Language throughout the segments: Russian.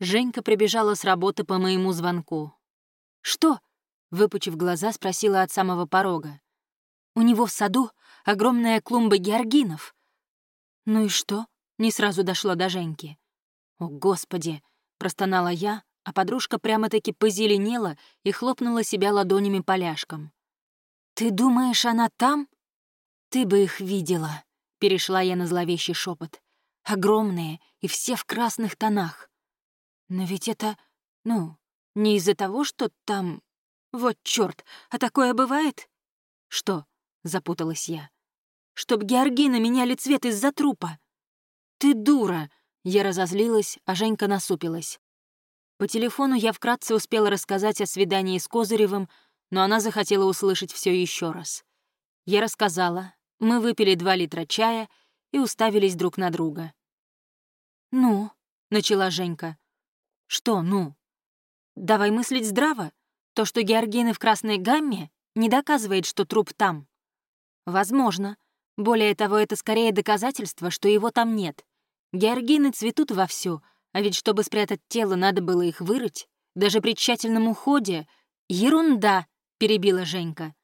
Женька прибежала с работы по моему звонку. «Что?» — выпучив глаза, спросила от самого порога. «У него в саду огромная клумба георгинов». «Ну и что?» — не сразу дошло до Женьки. «О, Господи!» — простонала я, а подружка прямо-таки позеленела и хлопнула себя ладонями поляшком. «Ты думаешь, она там?» «Ты бы их видела», — перешла я на зловещий шепот. «Огромные и все в красных тонах. Но ведь это, ну, не из-за того, что там... Вот чёрт, а такое бывает?» «Что?» — запуталась я. «Чтоб георгины меняли цвет из-за трупа». «Ты дура!» — я разозлилась, а Женька насупилась. По телефону я вкратце успела рассказать о свидании с Козыревым, но она захотела услышать все еще раз. Я рассказала, мы выпили два литра чая и уставились друг на друга. «Ну?» — начала Женька. «Что «ну»?» «Давай мыслить здраво. То, что георгины в красной гамме, не доказывает, что труп там. Возможно. Более того, это скорее доказательство, что его там нет. Георгины цветут вовсю, а ведь чтобы спрятать тело, надо было их вырыть. Даже при тщательном уходе. Ерунда, перебила Женька.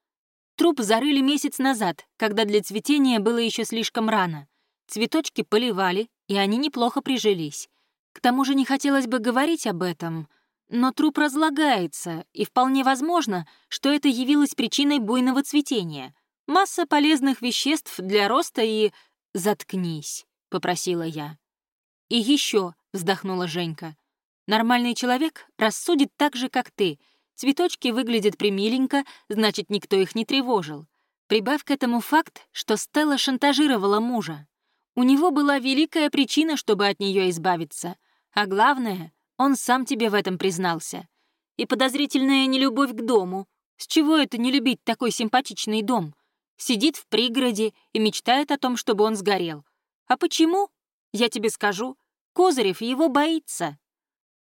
Труп зарыли месяц назад, когда для цветения было еще слишком рано. Цветочки поливали, и они неплохо прижились. К тому же не хотелось бы говорить об этом, но труп разлагается, и вполне возможно, что это явилось причиной буйного цветения. Масса полезных веществ для роста и... «Заткнись», — попросила я. «И еще», — вздохнула Женька, — «нормальный человек рассудит так же, как ты. Цветочки выглядят примиленько, значит, никто их не тревожил. Прибавь к этому факт, что Стелла шантажировала мужа. У него была великая причина, чтобы от нее избавиться. А главное, он сам тебе в этом признался. И подозрительная нелюбовь к дому. С чего это не любить такой симпатичный дом? Сидит в пригороде и мечтает о том, чтобы он сгорел. А почему? Я тебе скажу. Козырев его боится.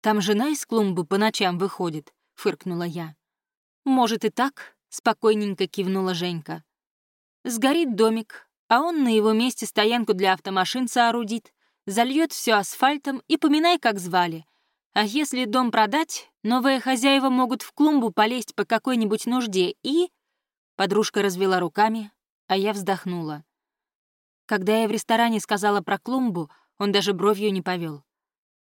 Там жена из клумбы по ночам выходит, фыркнула я. Может и так, спокойненько кивнула Женька. Сгорит домик, а он на его месте стоянку для автомашин соорудит, зальет все асфальтом и поминай, как звали. А если дом продать, новые хозяева могут в клумбу полезть по какой-нибудь нужде и... Подружка развела руками, а я вздохнула. Когда я в ресторане сказала про клумбу, он даже бровью не повел.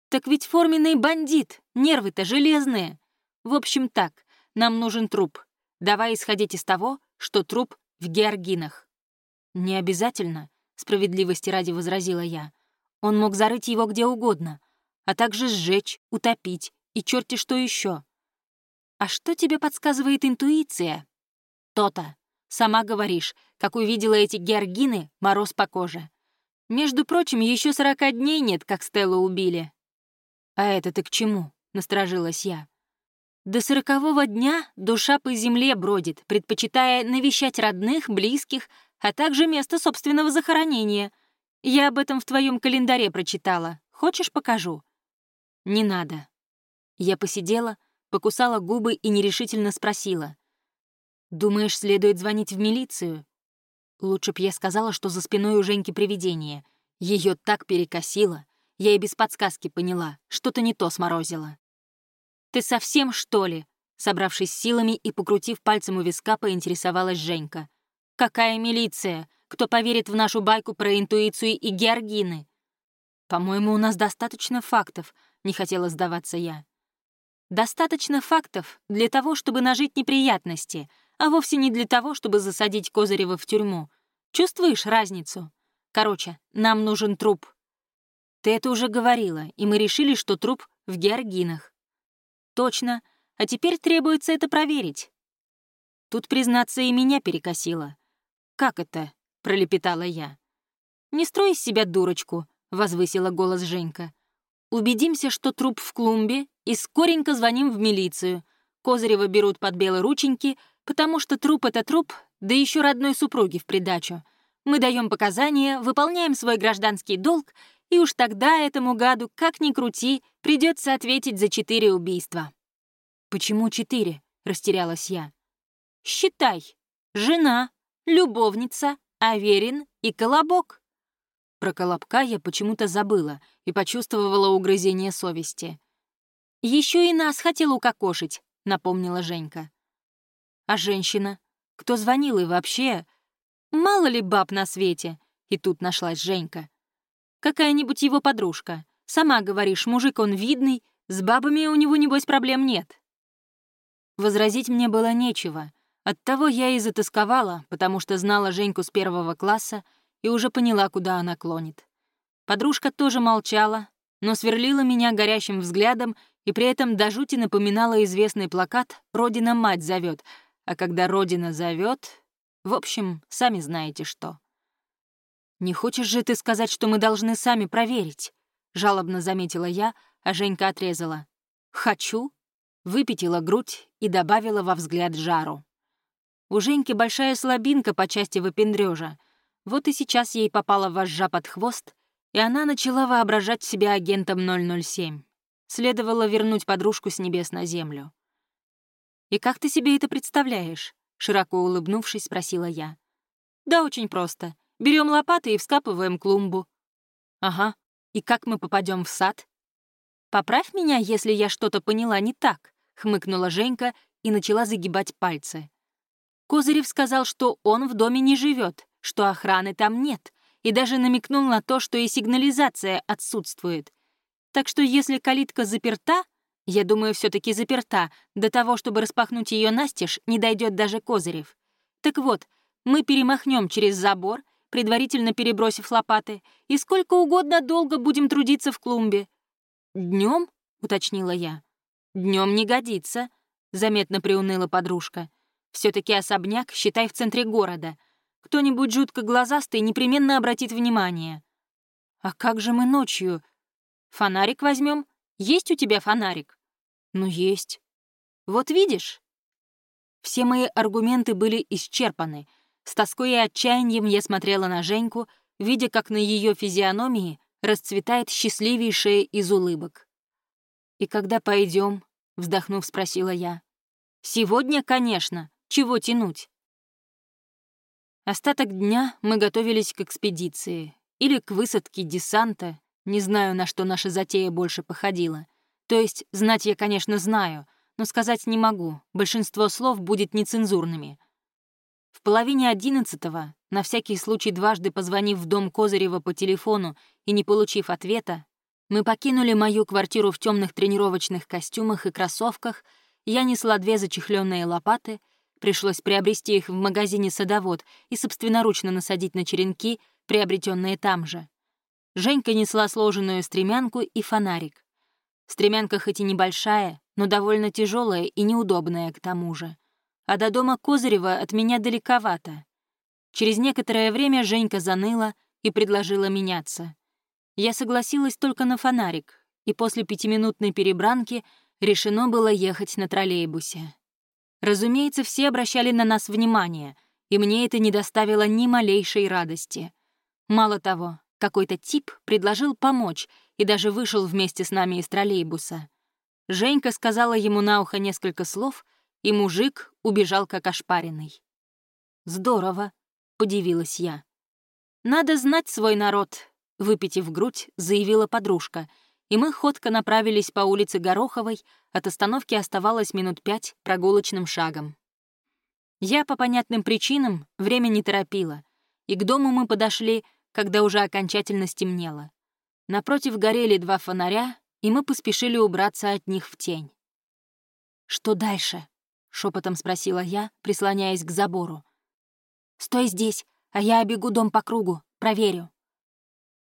«Так ведь форменный бандит, нервы-то железные. В общем так, нам нужен труп. Давай исходить из того, что труп в георгинах». «Не обязательно», — справедливости ради возразила я. «Он мог зарыть его где угодно, а также сжечь, утопить и черти что еще. А что тебе подсказывает интуиция? То-то. Сама говоришь, как увидела эти георгины, мороз по коже. Между прочим, еще сорока дней нет, как Стеллу убили. «А это ты к чему?» — насторожилась я. До сорокового дня душа по земле бродит, предпочитая навещать родных, близких, а также место собственного захоронения. Я об этом в твоем календаре прочитала. Хочешь, покажу?» «Не надо». Я посидела, покусала губы и нерешительно спросила. «Думаешь, следует звонить в милицию?» Лучше б я сказала, что за спиной у Женьки привидение. Ее так перекосило. Я и без подсказки поняла, что-то не то сморозило. «Ты совсем, что ли?» Собравшись силами и покрутив пальцем у виска, поинтересовалась Женька. «Какая милиция? Кто поверит в нашу байку про интуицию и георгины?» «По-моему, у нас достаточно фактов», — не хотела сдаваться я. «Достаточно фактов для того, чтобы нажить неприятности, а вовсе не для того, чтобы засадить Козырева в тюрьму. Чувствуешь разницу? Короче, нам нужен труп. Ты это уже говорила, и мы решили, что труп в георгинах. Точно, а теперь требуется это проверить. Тут, признаться, и меня перекосило. «Как это?» — пролепетала я. «Не строй из себя дурочку», — возвысила голос Женька. «Убедимся, что труп в клумбе, и скоренько звоним в милицию. Козырева берут под белые рученьки, потому что труп — это труп, да еще родной супруги в придачу. Мы даем показания, выполняем свой гражданский долг, и уж тогда этому гаду, как ни крути, придется ответить за четыре убийства». «Почему четыре?» — растерялась я. «Считай. Жена, любовница, Аверин и Колобок». Про Колобка я почему-то забыла и почувствовала угрызение совести. Еще и нас хотел укокошить», — напомнила Женька. «А женщина? Кто звонил и вообще? Мало ли баб на свете?» И тут нашлась Женька. «Какая-нибудь его подружка. Сама говоришь, мужик он видный, с бабами у него, небось, проблем нет». Возразить мне было нечего. Оттого я и затасковала, потому что знала Женьку с первого класса и уже поняла, куда она клонит. Подружка тоже молчала, но сверлила меня горящим взглядом и при этом до жути напоминала известный плакат «Родина мать зовет», а когда Родина зовет, в общем, сами знаете что. «Не хочешь же ты сказать, что мы должны сами проверить?» — жалобно заметила я, а Женька отрезала. «Хочу», выпятила грудь и добавила во взгляд жару. У Женьки большая слабинка по части выпендрёжа. Вот и сейчас ей попала вожжа под хвост, и она начала воображать себя агентом 007. Следовало вернуть подружку с небес на землю. «И как ты себе это представляешь?» — широко улыбнувшись, спросила я. «Да очень просто. Берем лопаты и вскапываем клумбу». «Ага. И как мы попадем в сад?» «Поправь меня, если я что-то поняла не так», — хмыкнула Женька и начала загибать пальцы. Козырев сказал, что он в доме не живет, что охраны там нет, и даже намекнул на то, что и сигнализация отсутствует. Так что если калитка заперта, я думаю, все таки заперта, до того, чтобы распахнуть ее настежь, не дойдет даже Козырев. Так вот, мы перемахнем через забор, предварительно перебросив лопаты, и сколько угодно долго будем трудиться в клумбе. Днем, уточнила я. Днем не годится, заметно приуныла подружка. Все таки особняк, считай, в центре города — кто-нибудь жутко глазастый непременно обратит внимание. А как же мы ночью? Фонарик возьмем? Есть у тебя фонарик? Ну, есть. Вот видишь? Все мои аргументы были исчерпаны. С тоской и отчаянием я смотрела на Женьку, видя, как на ее физиономии расцветает счастливейшая из улыбок. «И когда пойдем? вздохнув, спросила я. «Сегодня, конечно. Чего тянуть?» Остаток дня мы готовились к экспедиции или к высадке десанта, не знаю, на что наша затея больше походила. То есть, знать я, конечно, знаю, но сказать не могу, большинство слов будет нецензурными. В половине одиннадцатого, на всякий случай дважды позвонив в дом Козырева по телефону и не получив ответа, мы покинули мою квартиру в темных тренировочных костюмах и кроссовках, я несла две зачехленные лопаты — Пришлось приобрести их в магазине «Садовод» и собственноручно насадить на черенки, приобретенные там же. Женька несла сложенную стремянку и фонарик. Стремянка хоть и небольшая, но довольно тяжелая и неудобная к тому же. А до дома Козырева от меня далековато. Через некоторое время Женька заныла и предложила меняться. Я согласилась только на фонарик, и после пятиминутной перебранки решено было ехать на троллейбусе. Разумеется, все обращали на нас внимание, и мне это не доставило ни малейшей радости. Мало того, какой-то тип предложил помочь и даже вышел вместе с нами из троллейбуса. Женька сказала ему на ухо несколько слов, и мужик убежал как ошпаренный. «Здорово», — удивилась я. «Надо знать свой народ», — выпитив грудь, заявила подружка — и мы ходко направились по улице Гороховой, от остановки оставалось минут пять прогулочным шагом. Я по понятным причинам время не торопила, и к дому мы подошли, когда уже окончательно стемнело. Напротив горели два фонаря, и мы поспешили убраться от них в тень. «Что дальше?» — шепотом спросила я, прислоняясь к забору. «Стой здесь, а я обегу дом по кругу, проверю».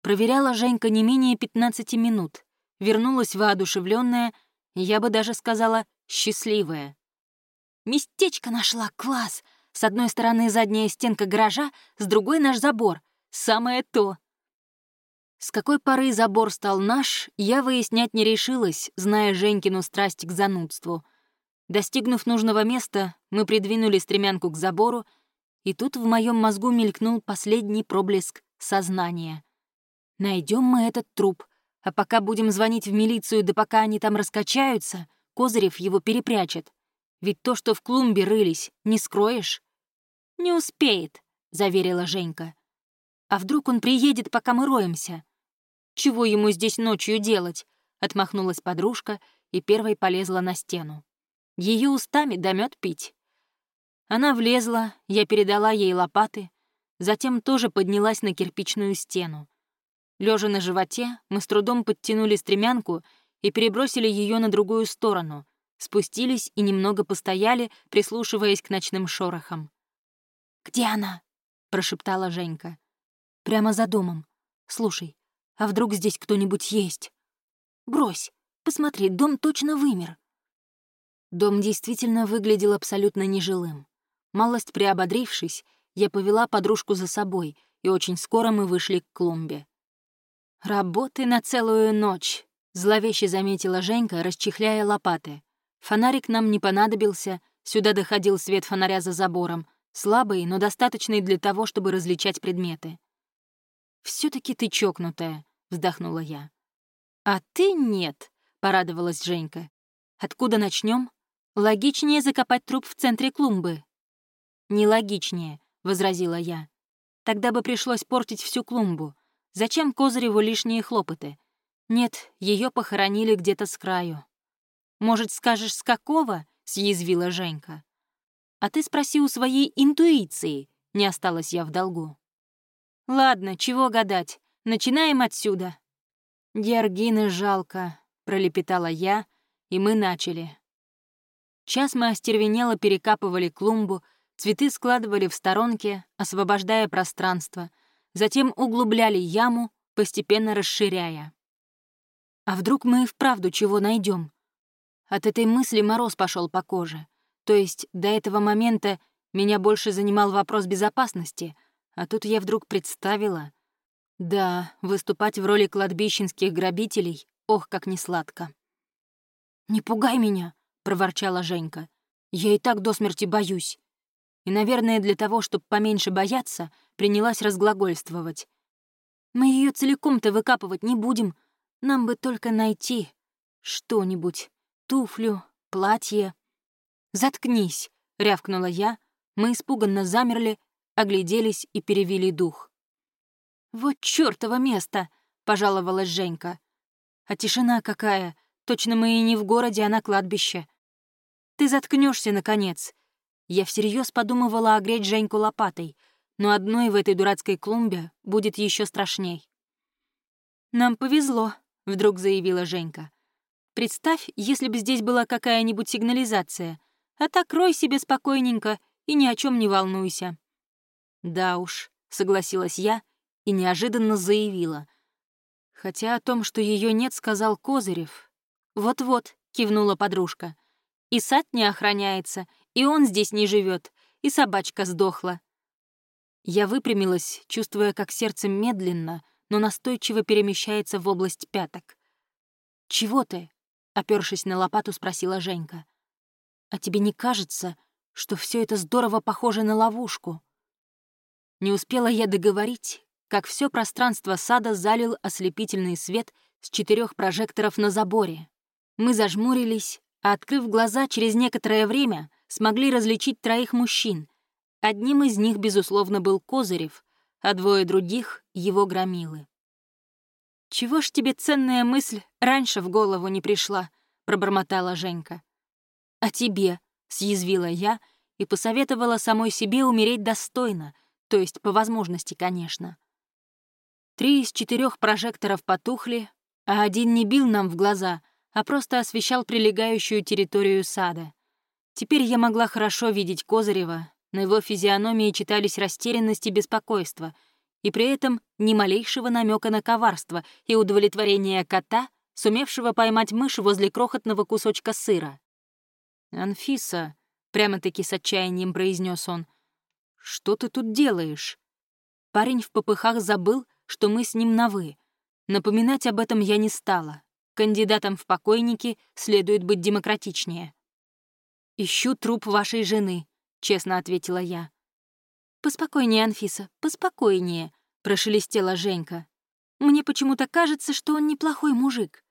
Проверяла Женька не менее 15 минут, вернулась воодушевленная, я бы даже сказала, счастливая. «Местечко нашла, класс! С одной стороны задняя стенка гаража, с другой наш забор. Самое то!» С какой поры забор стал наш, я выяснять не решилась, зная Женькину страсть к занудству. Достигнув нужного места, мы придвинули стремянку к забору, и тут в моем мозгу мелькнул последний проблеск сознания. Найдем мы этот труп — а пока будем звонить в милицию, да пока они там раскачаются, Козырев его перепрячет. Ведь то, что в клумбе рылись, не скроешь. «Не успеет», — заверила Женька. «А вдруг он приедет, пока мы роемся?» «Чего ему здесь ночью делать?» — отмахнулась подружка и первой полезла на стену. Ее устами да пить. Она влезла, я передала ей лопаты, затем тоже поднялась на кирпичную стену. Лежа на животе, мы с трудом подтянули стремянку и перебросили ее на другую сторону, спустились и немного постояли, прислушиваясь к ночным шорохам. «Где она?» — прошептала Женька. «Прямо за домом. Слушай, а вдруг здесь кто-нибудь есть? Брось, посмотри, дом точно вымер». Дом действительно выглядел абсолютно нежилым. Малость приободрившись, я повела подружку за собой, и очень скоро мы вышли к клумбе. «Работы на целую ночь», — зловеще заметила Женька, расчехляя лопаты. Фонарик нам не понадобился, сюда доходил свет фонаря за забором, слабый, но достаточный для того, чтобы различать предметы. все таки ты чокнутая», — вздохнула я. «А ты нет», — порадовалась Женька. «Откуда начнем? Логичнее закопать труп в центре клумбы». «Нелогичнее», — возразила я. «Тогда бы пришлось портить всю клумбу. Зачем Козыреву лишние хлопоты? Нет, ее похоронили где-то с краю». «Может, скажешь, с какого?» — съязвила Женька. «А ты спроси у своей интуиции», — не осталась я в долгу. «Ладно, чего гадать, начинаем отсюда». «Георгины жалко», — пролепетала я, и мы начали. Час мы остервенело перекапывали клумбу, цветы складывали в сторонке, освобождая пространство, затем углубляли яму, постепенно расширяя. А вдруг мы и вправду чего найдем? От этой мысли мороз пошел по коже. То есть до этого момента меня больше занимал вопрос безопасности, а тут я вдруг представила... Да, выступать в роли кладбищенских грабителей, ох, как несладко. «Не пугай меня!» проворчала Женька. «Я и так до смерти боюсь». И, наверное, для того, чтобы поменьше бояться, принялась разглагольствовать. «Мы ее целиком-то выкапывать не будем. Нам бы только найти что-нибудь. Туфлю, платье». «Заткнись!» — рявкнула я. Мы испуганно замерли, огляделись и перевели дух. «Вот чёртово место!» — пожаловалась Женька. «А тишина какая! Точно мы и не в городе, а на кладбище. Ты заткнешься наконец. Я всерьез подумывала огреть Женьку лопатой, но одной в этой дурацкой клумбе будет еще страшней. «Нам повезло», — вдруг заявила Женька. «Представь, если бы здесь была какая-нибудь сигнализация, а так рой себе спокойненько и ни о чем не волнуйся». «Да уж», — согласилась я и неожиданно заявила. Хотя о том, что ее нет, сказал Козырев. «Вот-вот», — кивнула подружка, — и сад не охраняется, и он здесь не живет, и собачка сдохла. Я выпрямилась, чувствуя, как сердце медленно, но настойчиво перемещается в область пяток. «Чего ты?» — опёршись на лопату, спросила Женька. «А тебе не кажется, что все это здорово похоже на ловушку?» Не успела я договорить, как все пространство сада залил ослепительный свет с четырех прожекторов на заборе. Мы зажмурились, а, открыв глаза, через некоторое время смогли различить троих мужчин. Одним из них, безусловно, был Козырев, а двое других — его громилы. «Чего ж тебе ценная мысль раньше в голову не пришла?» — пробормотала Женька. «А тебе?» — съязвила я и посоветовала самой себе умереть достойно, то есть по возможности, конечно. Три из четырех прожекторов потухли, а один не бил нам в глаза — а просто освещал прилегающую территорию сада. Теперь я могла хорошо видеть Козырева, на его физиономии читались растерянность и беспокойство, и при этом ни малейшего намека на коварство и удовлетворение кота, сумевшего поймать мышь возле крохотного кусочка сыра. «Анфиса», — прямо-таки с отчаянием произнес он, — «что ты тут делаешь?» Парень в попыхах забыл, что мы с ним на «вы». Напоминать об этом я не стала. Кандидатам в покойники следует быть демократичнее. «Ищу труп вашей жены», — честно ответила я. «Поспокойнее, Анфиса, поспокойнее», — прошелестела Женька. «Мне почему-то кажется, что он неплохой мужик».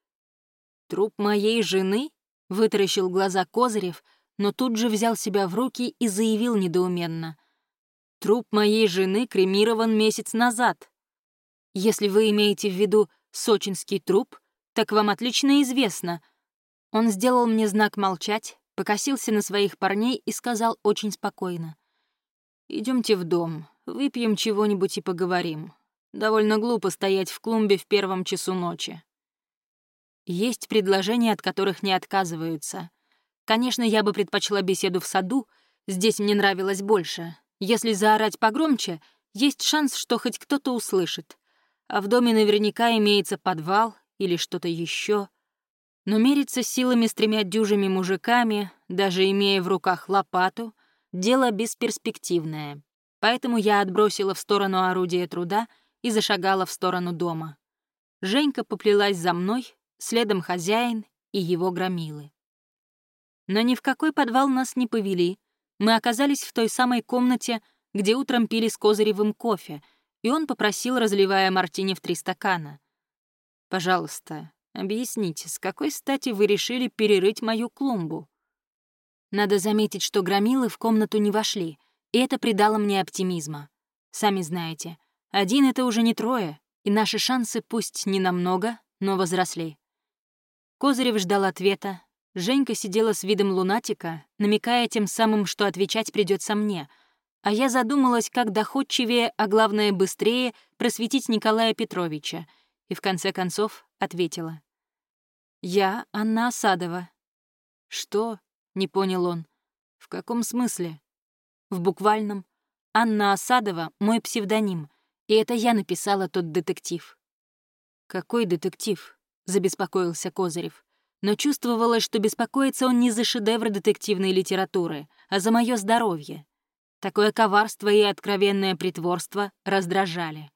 «Труп моей жены?» — вытаращил глаза Козырев, но тут же взял себя в руки и заявил недоуменно. «Труп моей жены кремирован месяц назад. Если вы имеете в виду сочинский труп, так вам отлично известно. Он сделал мне знак молчать, покосился на своих парней и сказал очень спокойно. Идемте в дом, выпьем чего-нибудь и поговорим. Довольно глупо стоять в клумбе в первом часу ночи. Есть предложения, от которых не отказываются. Конечно, я бы предпочла беседу в саду, здесь мне нравилось больше. Если заорать погромче, есть шанс, что хоть кто-то услышит. А в доме наверняка имеется подвал или что-то еще. Но мериться силами с тремя дюжими мужиками, даже имея в руках лопату, дело бесперспективное. Поэтому я отбросила в сторону орудия труда и зашагала в сторону дома. Женька поплелась за мной, следом хозяин и его громилы. Но ни в какой подвал нас не повели. Мы оказались в той самой комнате, где утром пили с Козыревым кофе, и он попросил, разливая мартини в три стакана. «Пожалуйста, объясните, с какой стати вы решили перерыть мою клумбу?» Надо заметить, что громилы в комнату не вошли, и это придало мне оптимизма. Сами знаете, один — это уже не трое, и наши шансы пусть не намного, но возросли. Козырев ждал ответа. Женька сидела с видом лунатика, намекая тем самым, что отвечать придется мне, а я задумалась, как доходчивее, а главное быстрее, просветить Николая Петровича, и в конце концов ответила. «Я Анна Осадова». «Что?» — не понял он. «В каком смысле?» «В буквальном. Анна Осадова — мой псевдоним, и это я написала тот детектив». «Какой детектив?» — забеспокоился Козырев. Но чувствовалось, что беспокоится он не за шедевр детективной литературы, а за мое здоровье. Такое коварство и откровенное притворство раздражали.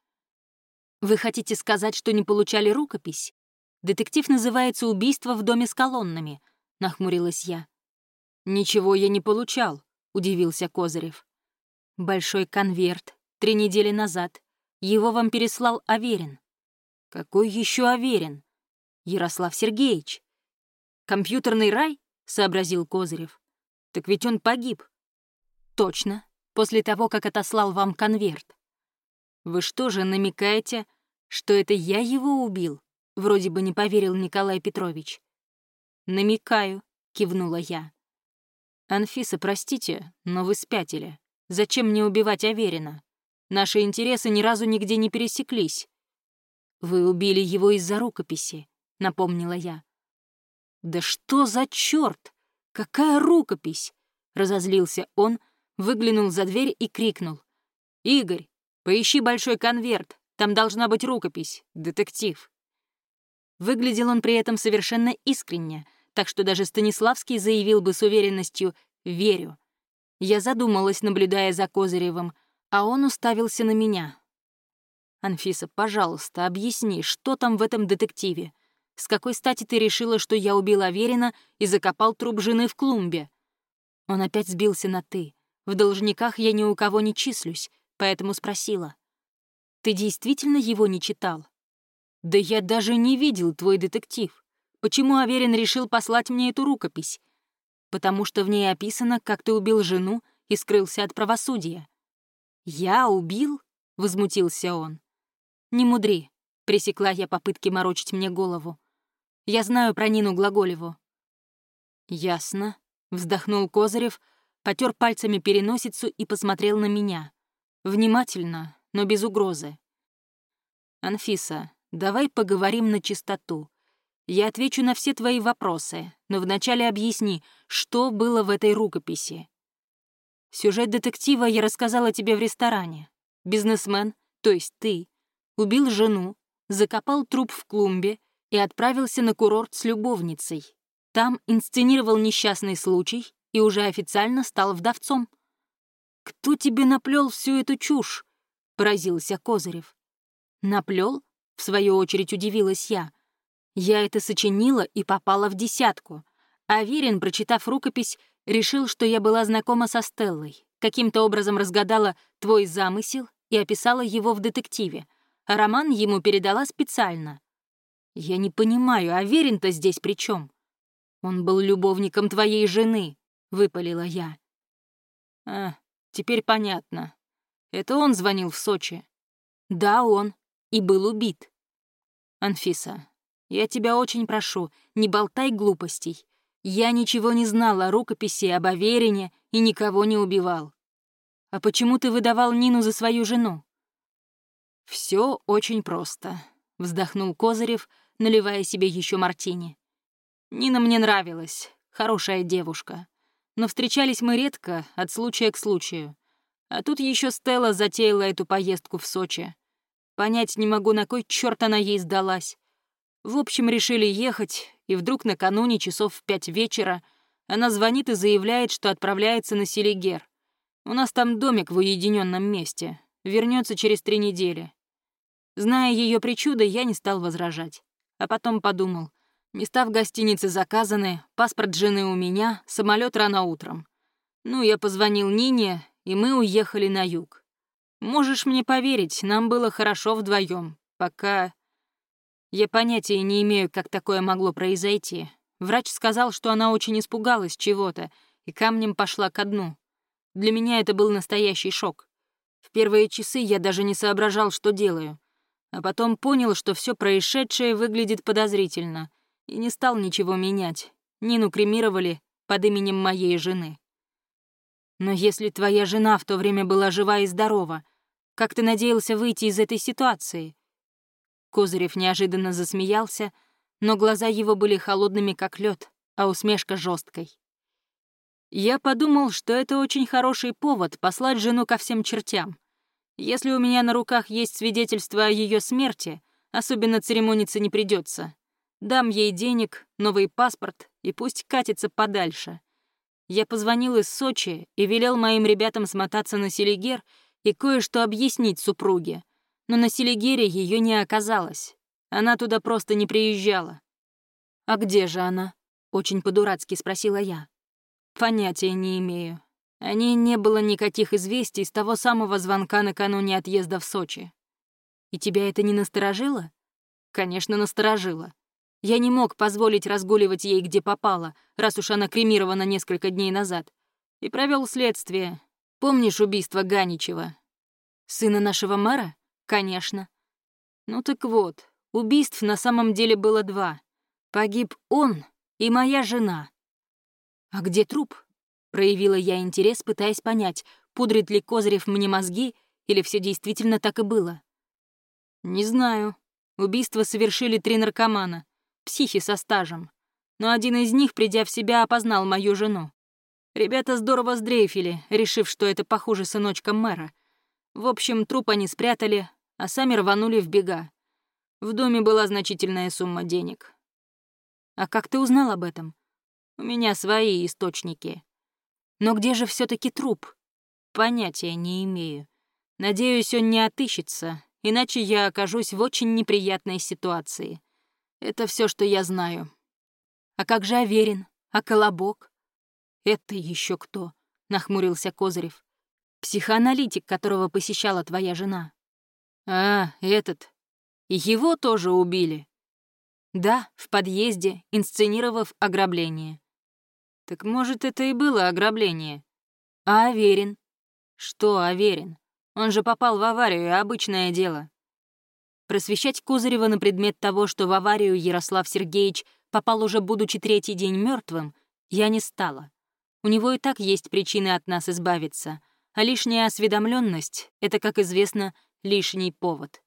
«Вы хотите сказать, что не получали рукопись? Детектив называется «Убийство в доме с колоннами», — нахмурилась я. «Ничего я не получал», — удивился Козырев. «Большой конверт. Три недели назад. Его вам переслал Аверин». «Какой еще Аверин?» Ярослав Сергеевич. «Компьютерный рай?» — сообразил Козырев. «Так ведь он погиб». «Точно, после того, как отослал вам конверт». «Вы что же намекаете, что это я его убил?» — вроде бы не поверил Николай Петрович. «Намекаю», — кивнула я. «Анфиса, простите, но вы спятили. Зачем мне убивать Аверина? Наши интересы ни разу нигде не пересеклись. Вы убили его из-за рукописи напомнила я. «Да что за черт? Какая рукопись?» — разозлился он, выглянул за дверь и крикнул. «Игорь, поищи большой конверт, там должна быть рукопись, детектив». Выглядел он при этом совершенно искренне, так что даже Станиславский заявил бы с уверенностью «верю». Я задумалась, наблюдая за Козыревым, а он уставился на меня. «Анфиса, пожалуйста, объясни, что там в этом детективе? С какой стати ты решила, что я убил Аверина и закопал труп жены в клумбе?» Он опять сбился на «ты». В должниках я ни у кого не числюсь, поэтому спросила. «Ты действительно его не читал?» «Да я даже не видел твой детектив. Почему Аверин решил послать мне эту рукопись?» «Потому что в ней описано, как ты убил жену и скрылся от правосудия». «Я убил?» — возмутился он. «Не мудри», — пресекла я попытки морочить мне голову. Я знаю про Нину Глаголеву». «Ясно», — вздохнул Козырев, потер пальцами переносицу и посмотрел на меня. Внимательно, но без угрозы. «Анфиса, давай поговорим на чистоту. Я отвечу на все твои вопросы, но вначале объясни, что было в этой рукописи. Сюжет детектива я рассказала тебе в ресторане. Бизнесмен, то есть ты, убил жену, закопал труп в клумбе и отправился на курорт с любовницей. Там инсценировал несчастный случай и уже официально стал вдовцом. «Кто тебе наплел всю эту чушь?» — поразился Козырев. «Наплел?» — в свою очередь удивилась я. Я это сочинила и попала в десятку. А Верин, прочитав рукопись, решил, что я была знакома со Стеллой, каким-то образом разгадала твой замысел и описала его в детективе, а роман ему передала специально. «Я не понимаю, а Верин-то здесь при чем? «Он был любовником твоей жены», — выпалила я. «А, теперь понятно. Это он звонил в Сочи?» «Да, он. И был убит». «Анфиса, Я тебя очень прошу, не болтай глупостей. Я ничего не знал о рукописи, об Аверине и никого не убивал. А почему ты выдавал Нину за свою жену? Все очень просто, вздохнул Козырев, наливая себе еще мартини. Нина мне нравилась, хорошая девушка. Но встречались мы редко, от случая к случаю. А тут еще Стелла затеяла эту поездку в Сочи. Понять не могу, на кой черт она ей сдалась. В общем, решили ехать, и вдруг накануне часов в пять вечера она звонит и заявляет, что отправляется на Селигер. У нас там домик в уединенном месте. Вернется через три недели. Зная ее причуды, я не стал возражать. А потом подумал, места в гостинице заказаны, паспорт жены у меня, самолет рано утром. Ну, я позвонил Нине, и мы уехали на юг. Можешь мне поверить, нам было хорошо вдвоем, пока я понятия не имею, как такое могло произойти. Врач сказал, что она очень испугалась чего-то и камнем пошла ко дну. Для меня это был настоящий шок. В первые часы я даже не соображал, что делаю. А потом понял, что все происшедшее выглядит подозрительно, и не стал ничего менять. Нину кремировали под именем моей жены. Но если твоя жена в то время была жива и здорова, как ты надеялся выйти из этой ситуации? Козырев неожиданно засмеялся, но глаза его были холодными, как лед, а усмешка жесткой. Я подумал, что это очень хороший повод послать жену ко всем чертям. Если у меня на руках есть свидетельство о ее смерти, особенно церемониться не придется. Дам ей денег, новый паспорт, и пусть катится подальше. Я позвонил из Сочи и велел моим ребятам смотаться на Селигер и кое-что объяснить супруге, но на Селигере ее не оказалось. Она туда просто не приезжала. «А где же она?» — очень по-дурацки спросила я. «Понятия не имею. О ней не было никаких известий с того самого звонка накануне отъезда в Сочи. И тебя это не насторожило?» «Конечно, насторожило. Я не мог позволить разгуливать ей где попало, раз уж она кремирована несколько дней назад. И провел следствие. Помнишь убийство Ганичева? Сына нашего мэра? Конечно. Ну так вот, убийств на самом деле было два. Погиб он и моя жена. А где труп? Проявила я интерес, пытаясь понять, пудрит ли Козырев мне мозги, или все действительно так и было. Не знаю. Убийство совершили три наркомана, психи со стажем. Но один из них, придя в себя, опознал мою жену. Ребята здорово сдрейфили, решив, что это похуже сыночка мэра. В общем, труп они спрятали, а сами рванули в бега. В доме была значительная сумма денег. А как ты узнал об этом? У меня свои источники. Но где же все таки труп? Понятия не имею. Надеюсь, он не отыщется, иначе я окажусь в очень неприятной ситуации. Это все, что я знаю. А как же Аверин? А Колобок? Это еще кто? Нахмурился Козырев. Психоаналитик, которого посещала твоя жена. «А, этот. Его тоже убили?» «Да, в подъезде, инсценировав ограбление». «Так, может, это и было ограбление?» «А Аверин?» «Что Аверин? Он же попал в аварию, обычное дело». Просвещать Козырева на предмет того, что в аварию Ярослав Сергеевич попал уже будучи третий день мертвым, я не стала. У него и так есть причины от нас избавиться, а лишняя осведомленность — это, как известно, лишний повод.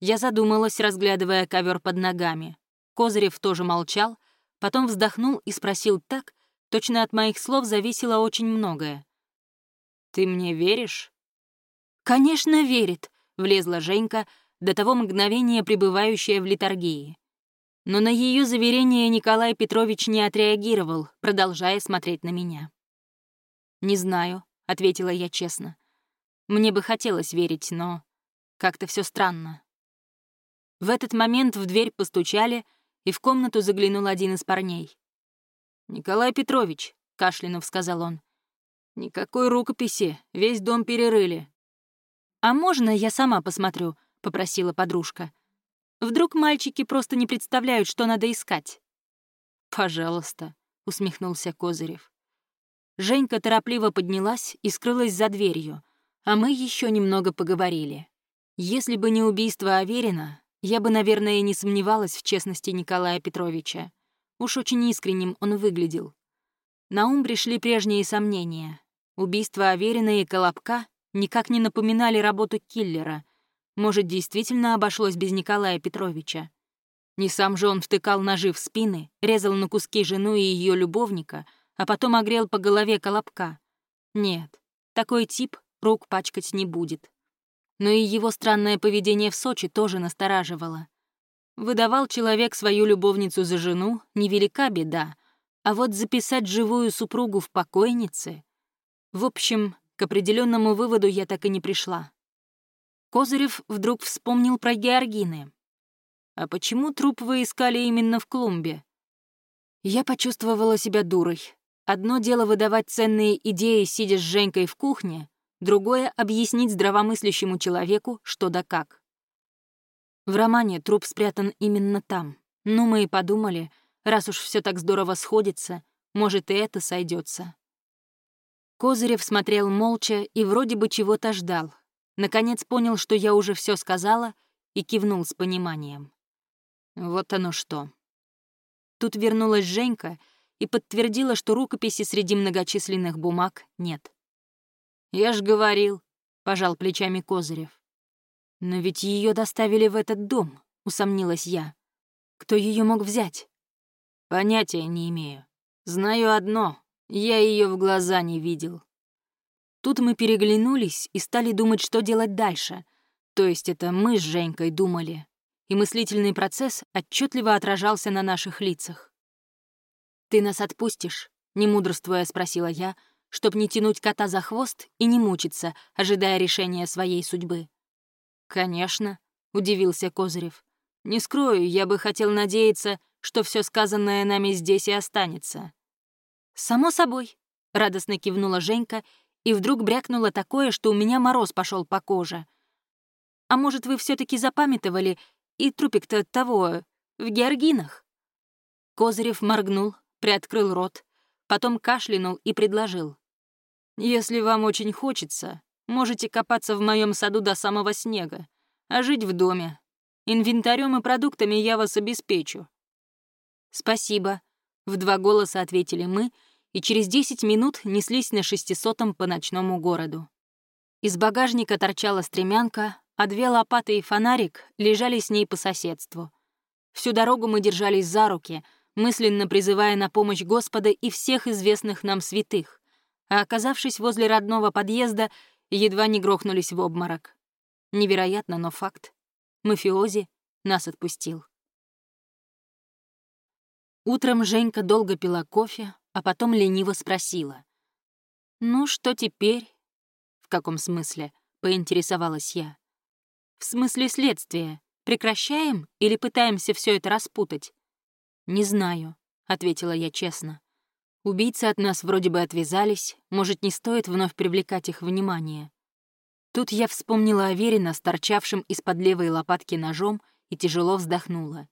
Я задумалась, разглядывая ковер под ногами. Козырев тоже молчал, потом вздохнул и спросил так, точно от моих слов зависело очень многое. «Ты мне веришь?» «Конечно, верит», — влезла Женька, до того мгновения пребывающая в литургии. Но на ее заверение Николай Петрович не отреагировал, продолжая смотреть на меня. «Не знаю», — ответила я честно. «Мне бы хотелось верить, но как-то все странно. В этот момент в дверь постучали, и в комнату заглянул один из парней. «Николай Петрович», — кашлянув сказал он, — «никакой рукописи, весь дом перерыли». «А можно я сама посмотрю?» — попросила подружка. «Вдруг мальчики просто не представляют, что надо искать?» «Пожалуйста», — усмехнулся Козырев. Женька торопливо поднялась и скрылась за дверью, а мы еще немного поговорили. Если бы не убийство Аверина, Я бы, наверное, не сомневалась в честности Николая Петровича. Уж очень искренним он выглядел. На ум пришли прежние сомнения. Убийства Аверина и Колобка никак не напоминали работу киллера. Может, действительно обошлось без Николая Петровича. Не сам же он втыкал ножи в спины, резал на куски жену и ее любовника, а потом огрел по голове Колобка. Нет, такой тип рук пачкать не будет. Но и его странное поведение в Сочи тоже настораживало. Выдавал человек свою любовницу за жену, невелика беда, а вот записать живую супругу в покойнице... В общем, к определенному выводу я так и не пришла. Козырев вдруг вспомнил про Георгины. «А почему труп вы искали именно в клумбе?» Я почувствовала себя дурой. Одно дело выдавать ценные идеи, сидя с Женькой в кухне, другое — объяснить здравомыслящему человеку, что да как. В романе труп спрятан именно там. Ну, мы и подумали, раз уж все так здорово сходится, может, и это сойдется. Козырев смотрел молча и вроде бы чего-то ждал. Наконец понял, что я уже все сказала, и кивнул с пониманием. Вот оно что. Тут вернулась Женька и подтвердила, что рукописи среди многочисленных бумаг нет. «Я ж говорил», — пожал плечами Козырев. «Но ведь ее доставили в этот дом», — усомнилась я. «Кто ее мог взять?» «Понятия не имею. Знаю одно. Я ее в глаза не видел». Тут мы переглянулись и стали думать, что делать дальше. То есть это мы с Женькой думали. И мыслительный процесс отчетливо отражался на наших лицах. «Ты нас отпустишь?» — не мудрствуя спросила я, чтоб не тянуть кота за хвост и не мучиться, ожидая решения своей судьбы. «Конечно», — удивился Козырев. «Не скрою, я бы хотел надеяться, что все сказанное нами здесь и останется». «Само собой», — радостно кивнула Женька и вдруг брякнула такое, что у меня мороз пошел по коже. «А может, вы все таки запамятовали, и трупик-то того, в георгинах?» Козырев моргнул, приоткрыл рот, потом кашлянул и предложил. «Если вам очень хочется, Можете копаться в моем саду до самого снега, а жить в доме. Инвентарем и продуктами я вас обеспечу». «Спасибо», — в два голоса ответили мы, и через десять минут неслись на шестисотом по ночному городу. Из багажника торчала стремянка, а две лопаты и фонарик лежали с ней по соседству. Всю дорогу мы держались за руки, мысленно призывая на помощь Господа и всех известных нам святых, а оказавшись возле родного подъезда, едва не грохнулись в обморок. Невероятно, но факт. Мафиози нас отпустил. Утром Женька долго пила кофе, а потом лениво спросила. «Ну, что теперь?» «В каком смысле?» — поинтересовалась я. «В смысле следствия. Прекращаем или пытаемся все это распутать?» «Не знаю», — ответила я честно. Убийцы от нас вроде бы отвязались, может, не стоит вновь привлекать их внимание. Тут я вспомнила о Верина, торчавшим из-под левой лопатки ножом, и тяжело вздохнула.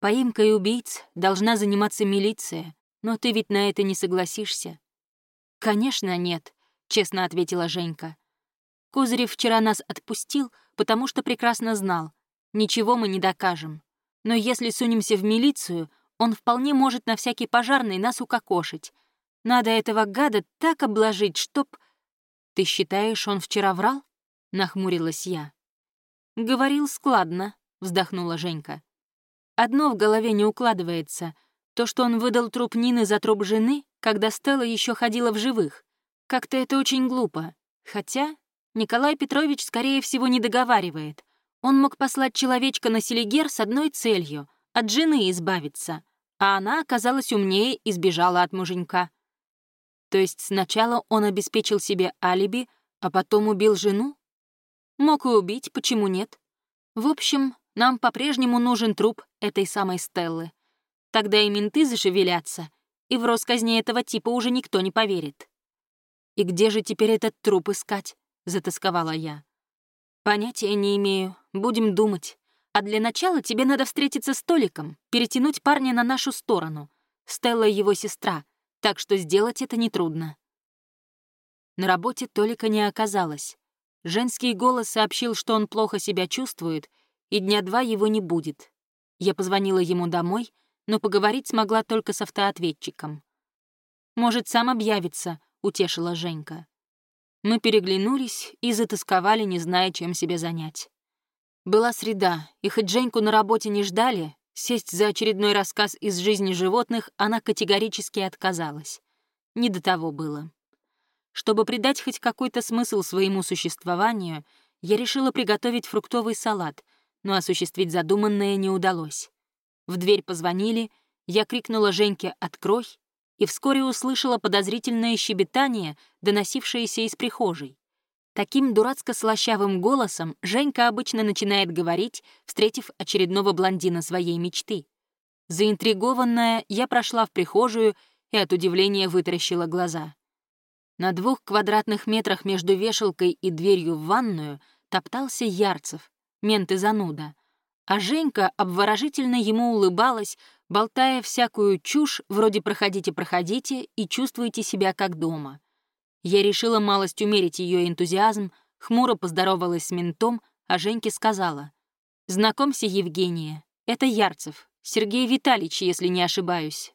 Поимкой убийц должна заниматься милиция, но ты ведь на это не согласишься. «Конечно, нет», — честно ответила Женька. Козырев вчера нас отпустил, потому что прекрасно знал. Ничего мы не докажем. Но если сунемся в милицию, он вполне может на всякий пожарный нас укокошить. Надо этого гада так обложить, чтоб... Ты считаешь, он вчера врал? Нахмурилась я. Говорил складно, вздохнула Женька. Одно в голове не укладывается. То, что он выдал труп Нины за труп жены, когда Стелла еще ходила в живых. Как-то это очень глупо. Хотя Николай Петрович, скорее всего, не договаривает. Он мог послать человечка на Селигер с одной целью — от жены избавиться а она оказалась умнее и сбежала от муженька. То есть сначала он обеспечил себе алиби, а потом убил жену? Мог и убить, почему нет? В общем, нам по-прежнему нужен труп этой самой Стеллы. Тогда и менты зашевелятся, и в росказни этого типа уже никто не поверит. «И где же теперь этот труп искать?» — затасковала я. «Понятия не имею. Будем думать». А для начала тебе надо встретиться с Толиком, перетянуть парня на нашу сторону. Стелла — его сестра, так что сделать это нетрудно. На работе Толика не оказалось. Женский голос сообщил, что он плохо себя чувствует, и дня два его не будет. Я позвонила ему домой, но поговорить смогла только с автоответчиком. «Может, сам объявится», — утешила Женька. Мы переглянулись и затасковали, не зная, чем себя занять. Была среда, и хоть Женьку на работе не ждали, сесть за очередной рассказ из жизни животных она категорически отказалась. Не до того было. Чтобы придать хоть какой-то смысл своему существованию, я решила приготовить фруктовый салат, но осуществить задуманное не удалось. В дверь позвонили, я крикнула Женьке «Открой!» и вскоре услышала подозрительное щебетание, доносившееся из прихожей. Таким дурацко-слащавым голосом Женька обычно начинает говорить, встретив очередного блондина своей мечты. Заинтригованная, я прошла в прихожую и от удивления вытаращила глаза. На двух квадратных метрах между вешалкой и дверью в ванную топтался Ярцев, мент и зануда, а Женька обворожительно ему улыбалась, болтая всякую чушь вроде «проходите, проходите» и «чувствуйте себя как дома». Я решила малость умерить ее энтузиазм, хмуро поздоровалась с ментом, а Женьке сказала. «Знакомься, Евгения, это Ярцев, Сергей Витальевич, если не ошибаюсь».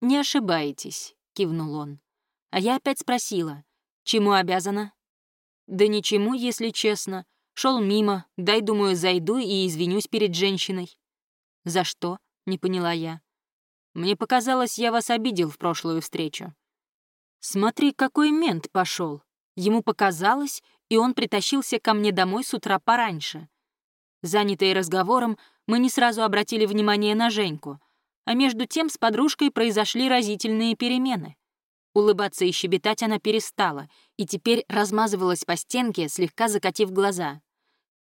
«Не ошибаетесь», — кивнул он. А я опять спросила, чему обязана? Да ничему, если честно. Шел мимо, дай, думаю, зайду и извинюсь перед женщиной. За что? Не поняла я. Мне показалось, я вас обидел в прошлую встречу. Смотри, какой мент пошел. Ему показалось, и он притащился ко мне домой с утра пораньше. Занятые разговором, мы не сразу обратили внимание на Женьку, а между тем с подружкой произошли разительные перемены. Улыбаться и щебетать она перестала, и теперь размазывалась по стенке, слегка закатив глаза.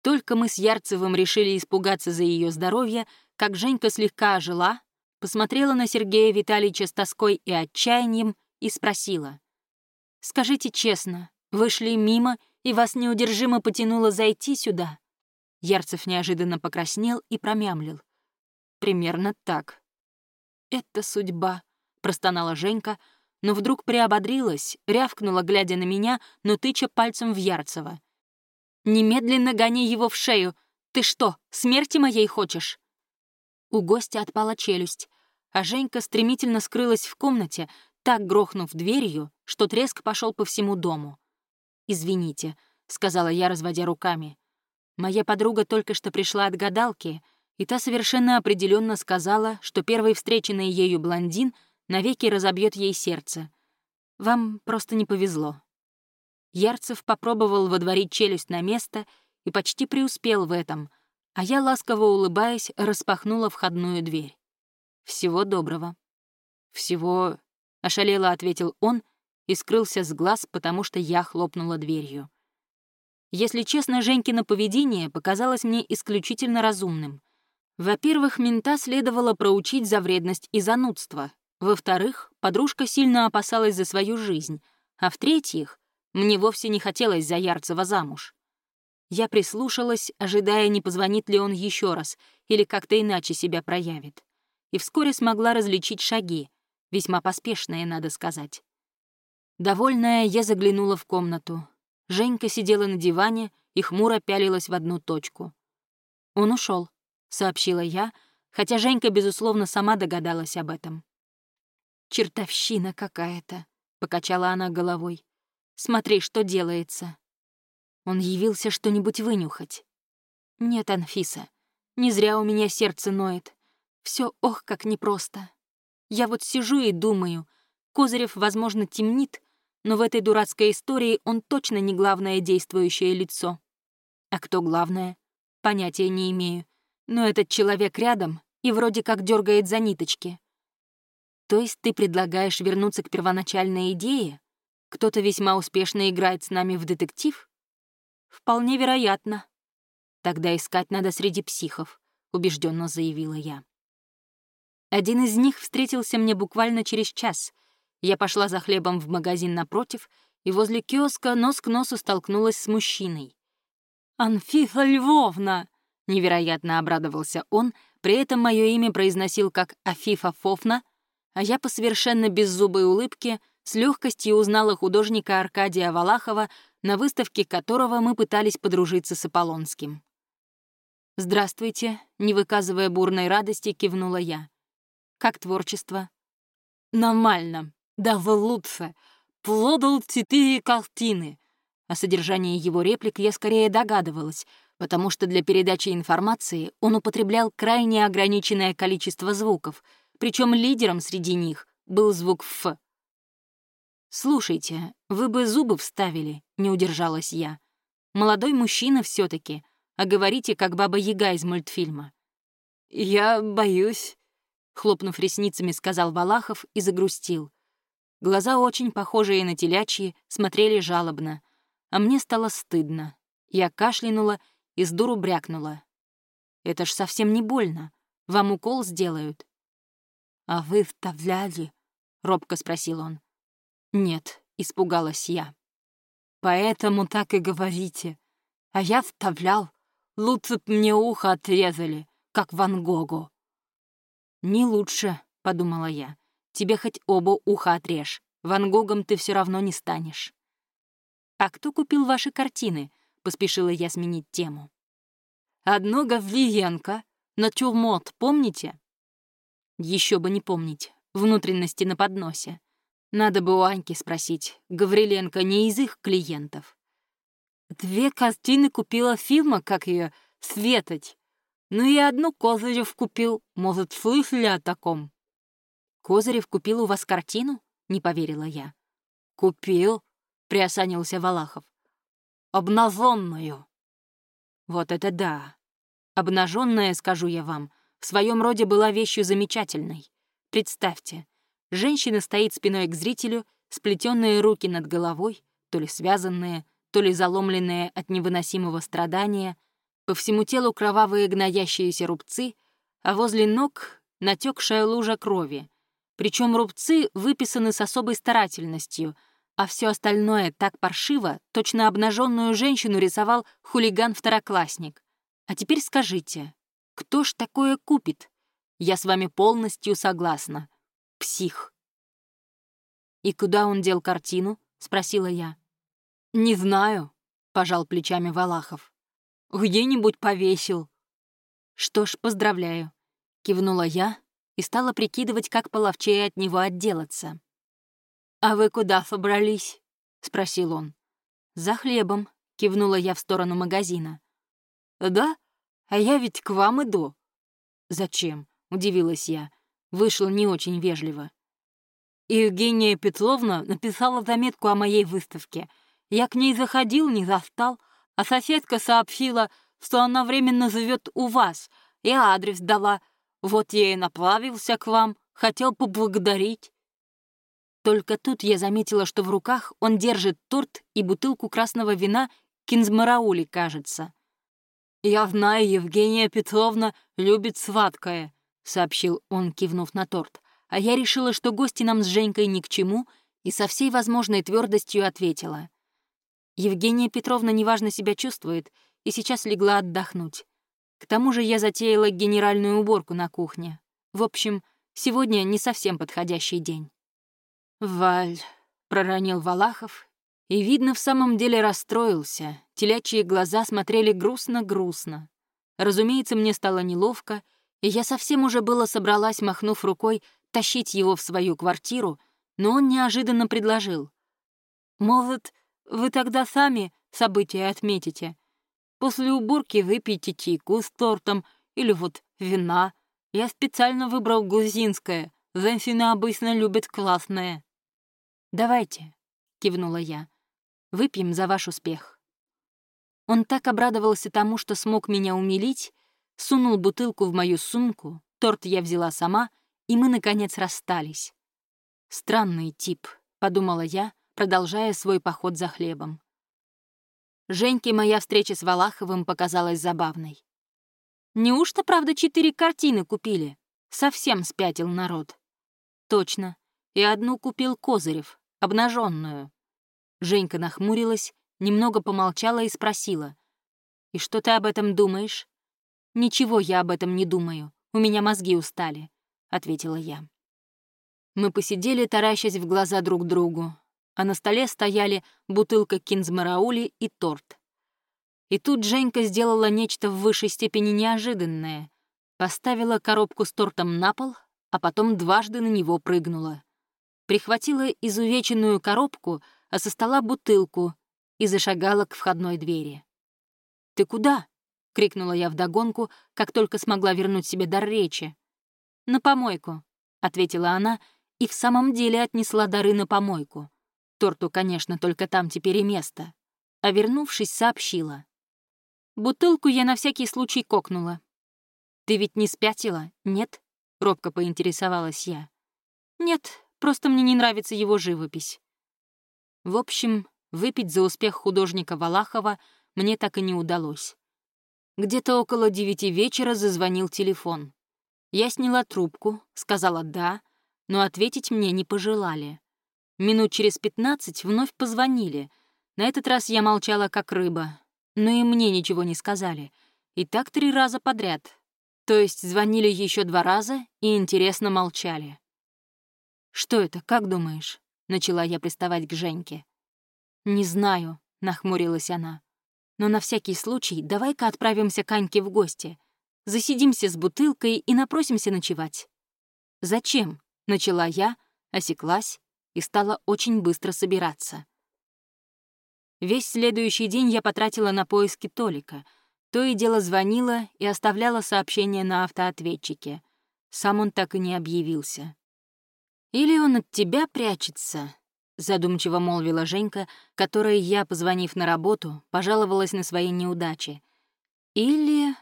Только мы с Ярцевым решили испугаться за ее здоровье, как Женька слегка ожила, посмотрела на Сергея Витальевича с тоской и отчаянием и спросила. «Скажите честно, вы шли мимо, и вас неудержимо потянуло зайти сюда?» Ярцев неожиданно покраснел и промямлил. «Примерно так». «Это судьба», — простонала Женька, — но вдруг приободрилась, рявкнула, глядя на меня, но тыча пальцем в Ярцева. «Немедленно гони его в шею! Ты что, смерти моей хочешь?» У гостя отпала челюсть, а Женька стремительно скрылась в комнате, так грохнув дверью, что треск пошел по всему дому. «Извините», — сказала я, разводя руками. «Моя подруга только что пришла от гадалки, и та совершенно определенно сказала, что первый встреченный ею блондин — навеки разобьет ей сердце. Вам просто не повезло». Ярцев попробовал водворить челюсть на место и почти преуспел в этом, а я, ласково улыбаясь, распахнула входную дверь. «Всего доброго». «Всего...» — ошалело ответил он и скрылся с глаз, потому что я хлопнула дверью. Если честно, Женькино поведение показалось мне исключительно разумным. Во-первых, мента следовало проучить за вредность и занудство, во-вторых, подружка сильно опасалась за свою жизнь. А в-третьих, мне вовсе не хотелось за Ярцева замуж. Я прислушалась, ожидая, не позвонит ли он еще раз или как-то иначе себя проявит. И вскоре смогла различить шаги, весьма поспешные, надо сказать. Довольная, я заглянула в комнату. Женька сидела на диване и хмуро пялилась в одну точку. «Он ушел, сообщила я, хотя Женька, безусловно, сама догадалась об этом. «Чертовщина какая-то», — покачала она головой. «Смотри, что делается». Он явился что-нибудь вынюхать. «Нет, Анфиса, не зря у меня сердце ноет. Все ох, как непросто. Я вот сижу и думаю, Козырев, возможно, темнит, но в этой дурацкой истории он точно не главное действующее лицо. А кто главное? Понятия не имею. Но этот человек рядом и вроде как дергает за ниточки. То есть ты предлагаешь вернуться к первоначальной идее? Кто-то весьма успешно играет с нами в детектив? Вполне вероятно. Тогда искать надо среди психов, убежденно заявила я. Один из них встретился мне буквально через час. Я пошла за хлебом в магазин напротив и возле киоска нос к носу столкнулась с мужчиной. «Анфиса Львовна!» — невероятно обрадовался он, при этом мое имя произносил как Афифа Фофна, а я по совершенно беззубой улыбке с легкостью узнала художника Аркадия Валахова, на выставке которого мы пытались подружиться с Аполлонским. «Здравствуйте», — не выказывая бурной радости, кивнула я. «Как творчество?» «Нормально. Даже лучше. Продал четыре картины». О содержании его реплик я скорее догадывалась, потому что для передачи информации он употреблял крайне ограниченное количество звуков, причем лидером среди них был звук «ф». «Слушайте, вы бы зубы вставили», — не удержалась я. «Молодой мужчина все таки а говорите, как Баба-Яга из мультфильма». «Я боюсь», — хлопнув ресницами, сказал Валахов и загрустил. Глаза, очень похожие на телячьи, смотрели жалобно, а мне стало стыдно. Я кашлянула и с дуру брякнула. «Это ж совсем не больно. Вам укол сделают». «А вы вставляли?» — робко спросил он. «Нет», — испугалась я. «Поэтому так и говорите. А я вставлял. Лучше б мне ухо отрезали, как Ван Гогу». «Не лучше», — подумала я. «Тебе хоть оба уха отрежь. Ван Гогом ты все равно не станешь». «А кто купил ваши картины?» — поспешила я сменить тему. «Одно Гавриенко, натюрморт, помните?» Еще бы не помнить. Внутренности на подносе. Надо бы у Аньки спросить. Гавриленко не из их клиентов. Две картины купила фирма, как ее, Светоть. Ну и одну Козырев купил. Может, слышали о таком? Козырев купил у вас картину? Не поверила я. Купил, приосанился Валахов. Обнаженную. Вот это да. Обнаженная, скажу я вам, в своем роде была вещью замечательной. Представьте, женщина стоит спиной к зрителю, сплетенные руки над головой, то ли связанные, то ли заломленные от невыносимого страдания, по всему телу кровавые гноящиеся рубцы, а возле ног натекшая лужа крови. Причем рубцы выписаны с особой старательностью, а все остальное так паршиво, точно обнаженную женщину рисовал хулиган-второклассник. А теперь скажите, кто ж такое купит? Я с вами полностью согласна. Псих. «И куда он дел картину?» — спросила я. «Не знаю», — пожал плечами Валахов. «Где-нибудь повесил». «Что ж, поздравляю», — кивнула я и стала прикидывать, как половчее от него отделаться. «А вы куда собрались?» — спросил он. «За хлебом», — кивнула я в сторону магазина. «Да? А я ведь к вам иду». «Зачем?» — удивилась я. Вышло не очень вежливо. Евгения Петровна написала заметку о моей выставке — я к ней заходил, не застал, а соседка сообщила, что она временно живет у вас, и адрес дала. Вот я и направился к вам, хотел поблагодарить». Только тут я заметила, что в руках он держит торт и бутылку красного вина кинзмараули, кажется. «Я знаю, Евгения Петровна любит сладкое», — сообщил он, кивнув на торт. А я решила, что гости нам с Женькой ни к чему, и со всей возможной твердостью ответила. Евгения Петровна неважно себя чувствует и сейчас легла отдохнуть. К тому же я затеяла генеральную уборку на кухне. В общем, сегодня не совсем подходящий день. «Валь», — проронил Валахов, и, видно, в самом деле расстроился. Телячьи глаза смотрели грустно-грустно. Разумеется, мне стало неловко, и я совсем уже было собралась, махнув рукой, тащить его в свою квартиру, но он неожиданно предложил. «Может, вы тогда сами события отметите. После уборки выпейте чайку с тортом или вот вина. Я специально выбрал грузинское. Женщины обычно любят классное. «Давайте», — кивнула я, — «выпьем за ваш успех». Он так обрадовался тому, что смог меня умилить, сунул бутылку в мою сумку, торт я взяла сама, и мы, наконец, расстались. «Странный тип», — подумала я, продолжая свой поход за хлебом. Женьке моя встреча с Валаховым показалась забавной. Неужто, правда, четыре картины купили? Совсем спятил народ. Точно. И одну купил Козырев, обнаженную. Женька нахмурилась, немного помолчала и спросила. «И что ты об этом думаешь?» «Ничего я об этом не думаю. У меня мозги устали», — ответила я. Мы посидели, таращась в глаза друг другу, а на столе стояли бутылка кинзмараули и торт. И тут Женька сделала нечто в высшей степени неожиданное. Поставила коробку с тортом на пол, а потом дважды на него прыгнула. Прихватила изувеченную коробку, а со стола бутылку и зашагала к входной двери. «Ты куда?» — крикнула я вдогонку, как только смогла вернуть себе дар речи. «На помойку», — ответила она, и в самом деле отнесла дары на помойку. Торту, конечно, только там теперь и место. А вернувшись, сообщила. Бутылку я на всякий случай кокнула. «Ты ведь не спятила, нет?» — робко поинтересовалась я. «Нет, просто мне не нравится его живопись». В общем, выпить за успех художника Валахова мне так и не удалось. Где-то около девяти вечера зазвонил телефон. Я сняла трубку, сказала «да», но ответить мне не пожелали. Минут через пятнадцать вновь позвонили. На этот раз я молчала как рыба, но и мне ничего не сказали. И так три раза подряд. То есть звонили еще два раза и интересно молчали. «Что это, как думаешь?» — начала я приставать к Женьке. «Не знаю», — нахмурилась она. «Но на всякий случай давай-ка отправимся к Аньке в гости. Засидимся с бутылкой и напросимся ночевать». «Зачем?» — начала я, осеклась и стала очень быстро собираться. Весь следующий день я потратила на поиски Толика. То и дело звонила и оставляла сообщения на автоответчике. Сам он так и не объявился. «Или он от тебя прячется», — задумчиво молвила Женька, которой я, позвонив на работу, пожаловалась на свои неудачи. «Или...»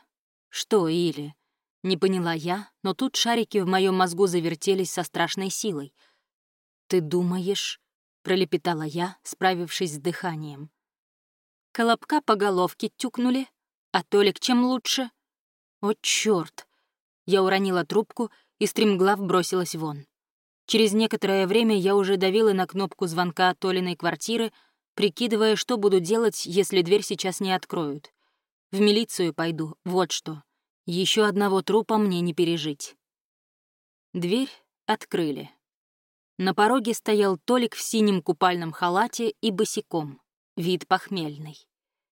«Что «или»?» Не поняла я, но тут шарики в моем мозгу завертелись со страшной силой. «Ты думаешь...» пролепетала я, справившись с дыханием. Колобка по головке тюкнули, а Толик чем лучше? О, чёрт! Я уронила трубку и стремглав бросилась вон. Через некоторое время я уже давила на кнопку звонка Толиной квартиры, прикидывая, что буду делать, если дверь сейчас не откроют. В милицию пойду, вот что. Еще одного трупа мне не пережить. Дверь открыли. На пороге стоял Толик в синем купальном халате и босиком. Вид похмельный.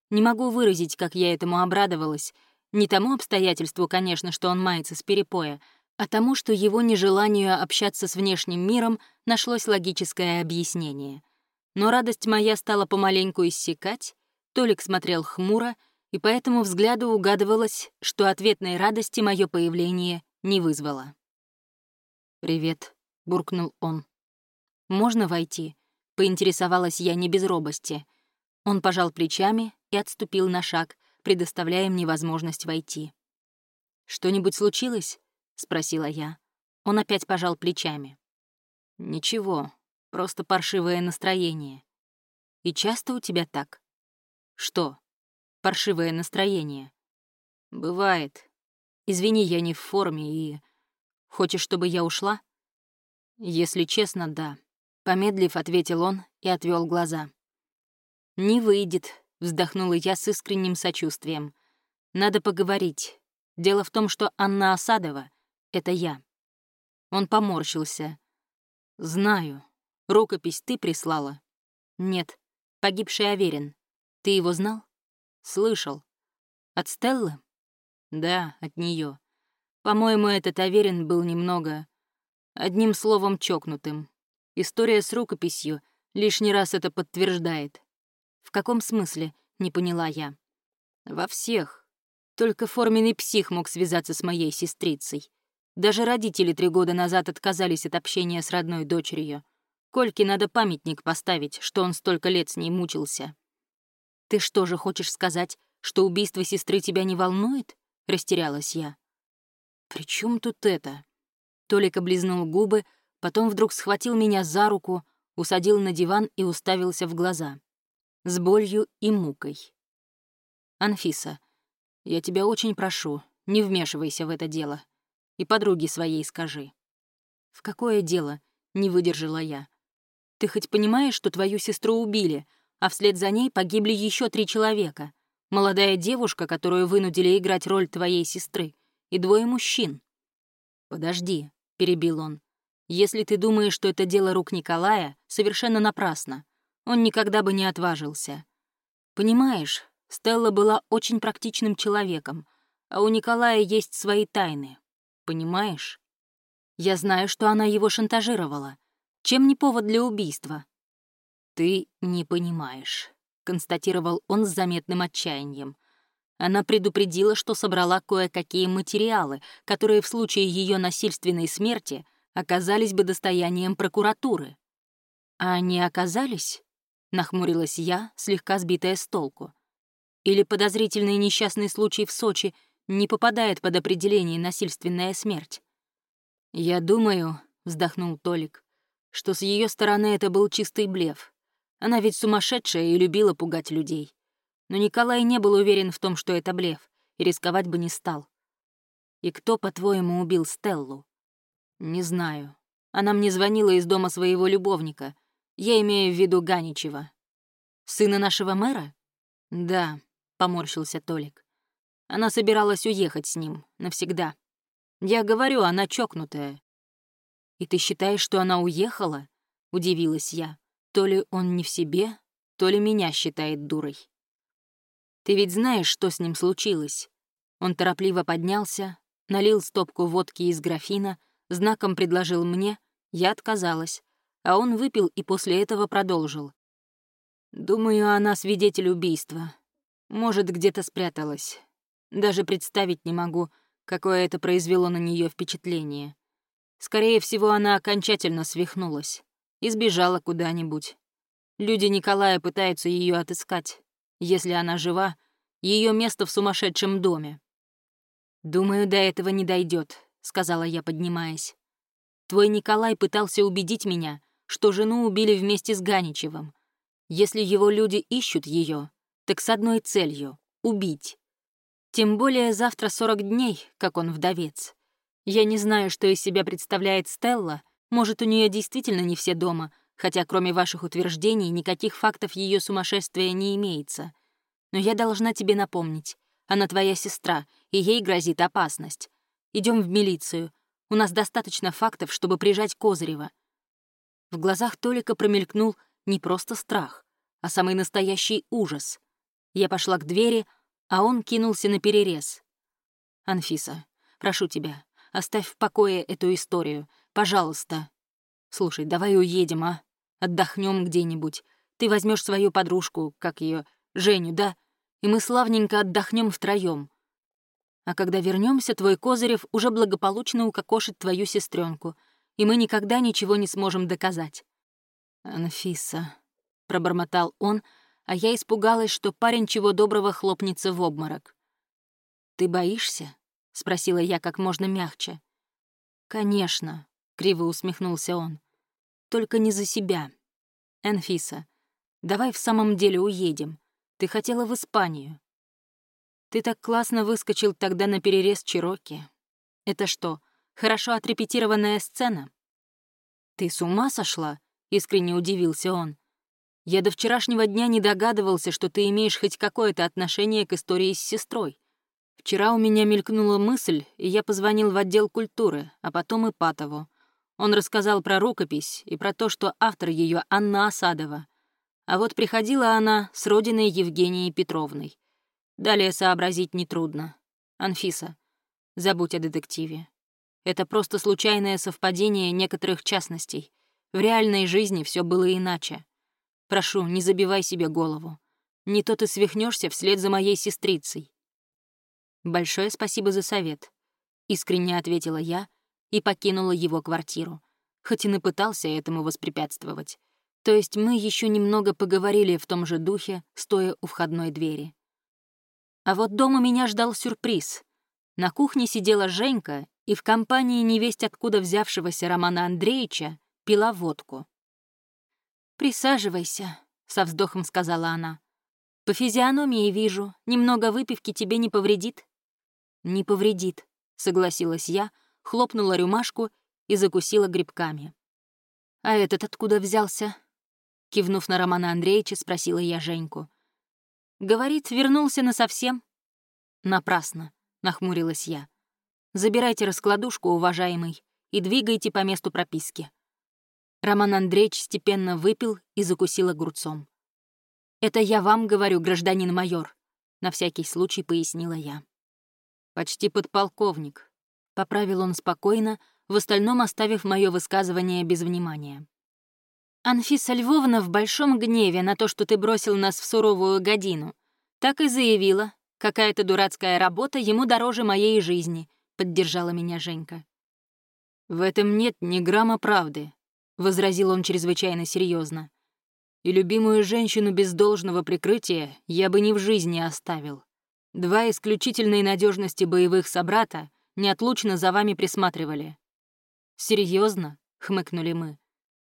Не могу выразить, как я этому обрадовалась. Не тому обстоятельству, конечно, что он мается с перепоя, а тому, что его нежеланию общаться с внешним миром нашлось логическое объяснение. Но радость моя стала помаленьку иссякать, Толик смотрел хмуро, и по этому взгляду угадывалось, что ответной радости мое появление не вызвало. «Привет», — буркнул он. «Можно войти?» — поинтересовалась я не без робости. Он пожал плечами и отступил на шаг, предоставляя мне возможность войти. «Что-нибудь случилось?» — спросила я. Он опять пожал плечами. «Ничего, просто паршивое настроение. И часто у тебя так?» «Что? Паршивое настроение?» «Бывает. Извини, я не в форме и... Хочешь, чтобы я ушла?» «Если честно, да. Помедлив, ответил он и отвел глаза. «Не выйдет», — вздохнула я с искренним сочувствием. «Надо поговорить. Дело в том, что Анна Осадова — это я». Он поморщился. «Знаю. Рукопись ты прислала?» «Нет. Погибший Аверин. Ты его знал?» «Слышал. От Стеллы?» «Да, от нее. По-моему, этот Аверин был немного... Одним словом, чокнутым. История с рукописью лишний раз это подтверждает. В каком смысле, не поняла я. Во всех. Только форменный псих мог связаться с моей сестрицей. Даже родители три года назад отказались от общения с родной дочерью. Кольке надо памятник поставить, что он столько лет с ней мучился. «Ты что же хочешь сказать, что убийство сестры тебя не волнует?» — растерялась я. «При чем тут это?» Толик облизнул губы, Потом вдруг схватил меня за руку, усадил на диван и уставился в глаза. С болью и мукой. «Анфиса, я тебя очень прошу, не вмешивайся в это дело. И подруге своей скажи». «В какое дело?» — не выдержала я. «Ты хоть понимаешь, что твою сестру убили, а вслед за ней погибли еще три человека? Молодая девушка, которую вынудили играть роль твоей сестры, и двое мужчин». «Подожди», — перебил он. Если ты думаешь, что это дело рук Николая, совершенно напрасно. Он никогда бы не отважился. Понимаешь, Стелла была очень практичным человеком, а у Николая есть свои тайны. Понимаешь? Я знаю, что она его шантажировала. Чем не повод для убийства? Ты не понимаешь, констатировал он с заметным отчаянием. Она предупредила, что собрала кое-какие материалы, которые в случае ее насильственной смерти оказались бы достоянием прокуратуры. А они оказались? Нахмурилась я, слегка сбитая с толку. Или подозрительный несчастный случай в Сочи не попадает под определение насильственная смерть? «Я думаю», — вздохнул Толик, «что с ее стороны это был чистый блеф. Она ведь сумасшедшая и любила пугать людей. Но Николай не был уверен в том, что это блеф, и рисковать бы не стал. И кто, по-твоему, убил Стеллу? Не знаю. Она мне звонила из дома своего любовника. Я имею в виду Ганичева. Сына нашего мэра? Да, поморщился Толик. Она собиралась уехать с ним навсегда. Я говорю, она чокнутая. И ты считаешь, что она уехала? Удивилась я. То ли он не в себе, то ли меня считает дурой. Ты ведь знаешь, что с ним случилось?» Он торопливо поднялся, налил стопку водки из графина, знаком предложил мне, я отказалась, а он выпил и после этого продолжил. «Думаю, она свидетель убийства. Может, где-то спряталась. Даже представить не могу, какое это произвело на нее впечатление. Скорее всего, она окончательно свихнулась и сбежала куда-нибудь. Люди Николая пытаются ее отыскать. Если она жива, ее место в сумасшедшем доме. «Думаю, до этого не дойдет, сказала я, поднимаясь. «Твой Николай пытался убедить меня, что жену убили вместе с Ганичевым. Если его люди ищут ее, так с одной целью — убить. Тем более завтра 40 дней, как он вдовец. Я не знаю, что из себя представляет Стелла, может, у нее действительно не все дома — хотя кроме ваших утверждений никаких фактов ее сумасшествия не имеется. Но я должна тебе напомнить. Она твоя сестра, и ей грозит опасность. Идем в милицию. У нас достаточно фактов, чтобы прижать Козырева». В глазах Толика промелькнул не просто страх, а самый настоящий ужас. Я пошла к двери, а он кинулся на перерез. «Анфиса, прошу тебя, оставь в покое эту историю. Пожалуйста. Слушай, давай уедем, а? Отдохнем где-нибудь. Ты возьмешь свою подружку, как ее, Женю, да? И мы славненько отдохнем втроем. А когда вернемся, твой Козырев уже благополучно укокошит твою сестренку, и мы никогда ничего не сможем доказать. Анфиса, пробормотал он, а я испугалась, что парень чего доброго хлопнется в обморок. Ты боишься? спросила я как можно мягче. Конечно, криво усмехнулся он. Только не за себя. Энфиса, давай в самом деле уедем. Ты хотела в Испанию. Ты так классно выскочил тогда на перерез Чироки. Это что, хорошо отрепетированная сцена? Ты с ума сошла? Искренне удивился он. Я до вчерашнего дня не догадывался, что ты имеешь хоть какое-то отношение к истории с сестрой. Вчера у меня мелькнула мысль, и я позвонил в отдел культуры, а потом и Патову. Он рассказал про рукопись и про то, что автор ее Анна Осадова. А вот приходила она с родиной Евгенией Петровной. Далее сообразить нетрудно. Анфиса, забудь о детективе. Это просто случайное совпадение некоторых частностей. В реальной жизни все было иначе. Прошу, не забивай себе голову. Не то ты свихнешься вслед за моей сестрицей. Большое спасибо за совет. Искренне ответила я и покинула его квартиру, хоть и напытался этому воспрепятствовать. То есть мы еще немного поговорили в том же духе, стоя у входной двери. А вот дома меня ждал сюрприз. На кухне сидела Женька и в компании невесть откуда взявшегося Романа Андреевича пила водку. «Присаживайся», — со вздохом сказала она. «По физиономии вижу, немного выпивки тебе не повредит». «Не повредит», — согласилась я, — хлопнула рюмашку и закусила грибками. «А этот откуда взялся?» Кивнув на Романа Андреевича, спросила я Женьку. «Говорит, вернулся насовсем?» «Напрасно», — нахмурилась я. «Забирайте раскладушку, уважаемый, и двигайте по месту прописки». Роман Андреевич степенно выпил и закусил огурцом. «Это я вам говорю, гражданин майор. на всякий случай пояснила я. «Почти подполковник», — поправил он спокойно, в остальном оставив мое высказывание без внимания. «Анфиса Львовна в большом гневе на то, что ты бросил нас в суровую годину. Так и заявила. Какая-то дурацкая работа ему дороже моей жизни», — поддержала меня Женька. «В этом нет ни грамма правды», — возразил он чрезвычайно серьезно. «И любимую женщину без должного прикрытия я бы ни в жизни оставил. Два исключительной надежности боевых собрата неотлучно за вами присматривали». Серьезно? хмыкнули мы.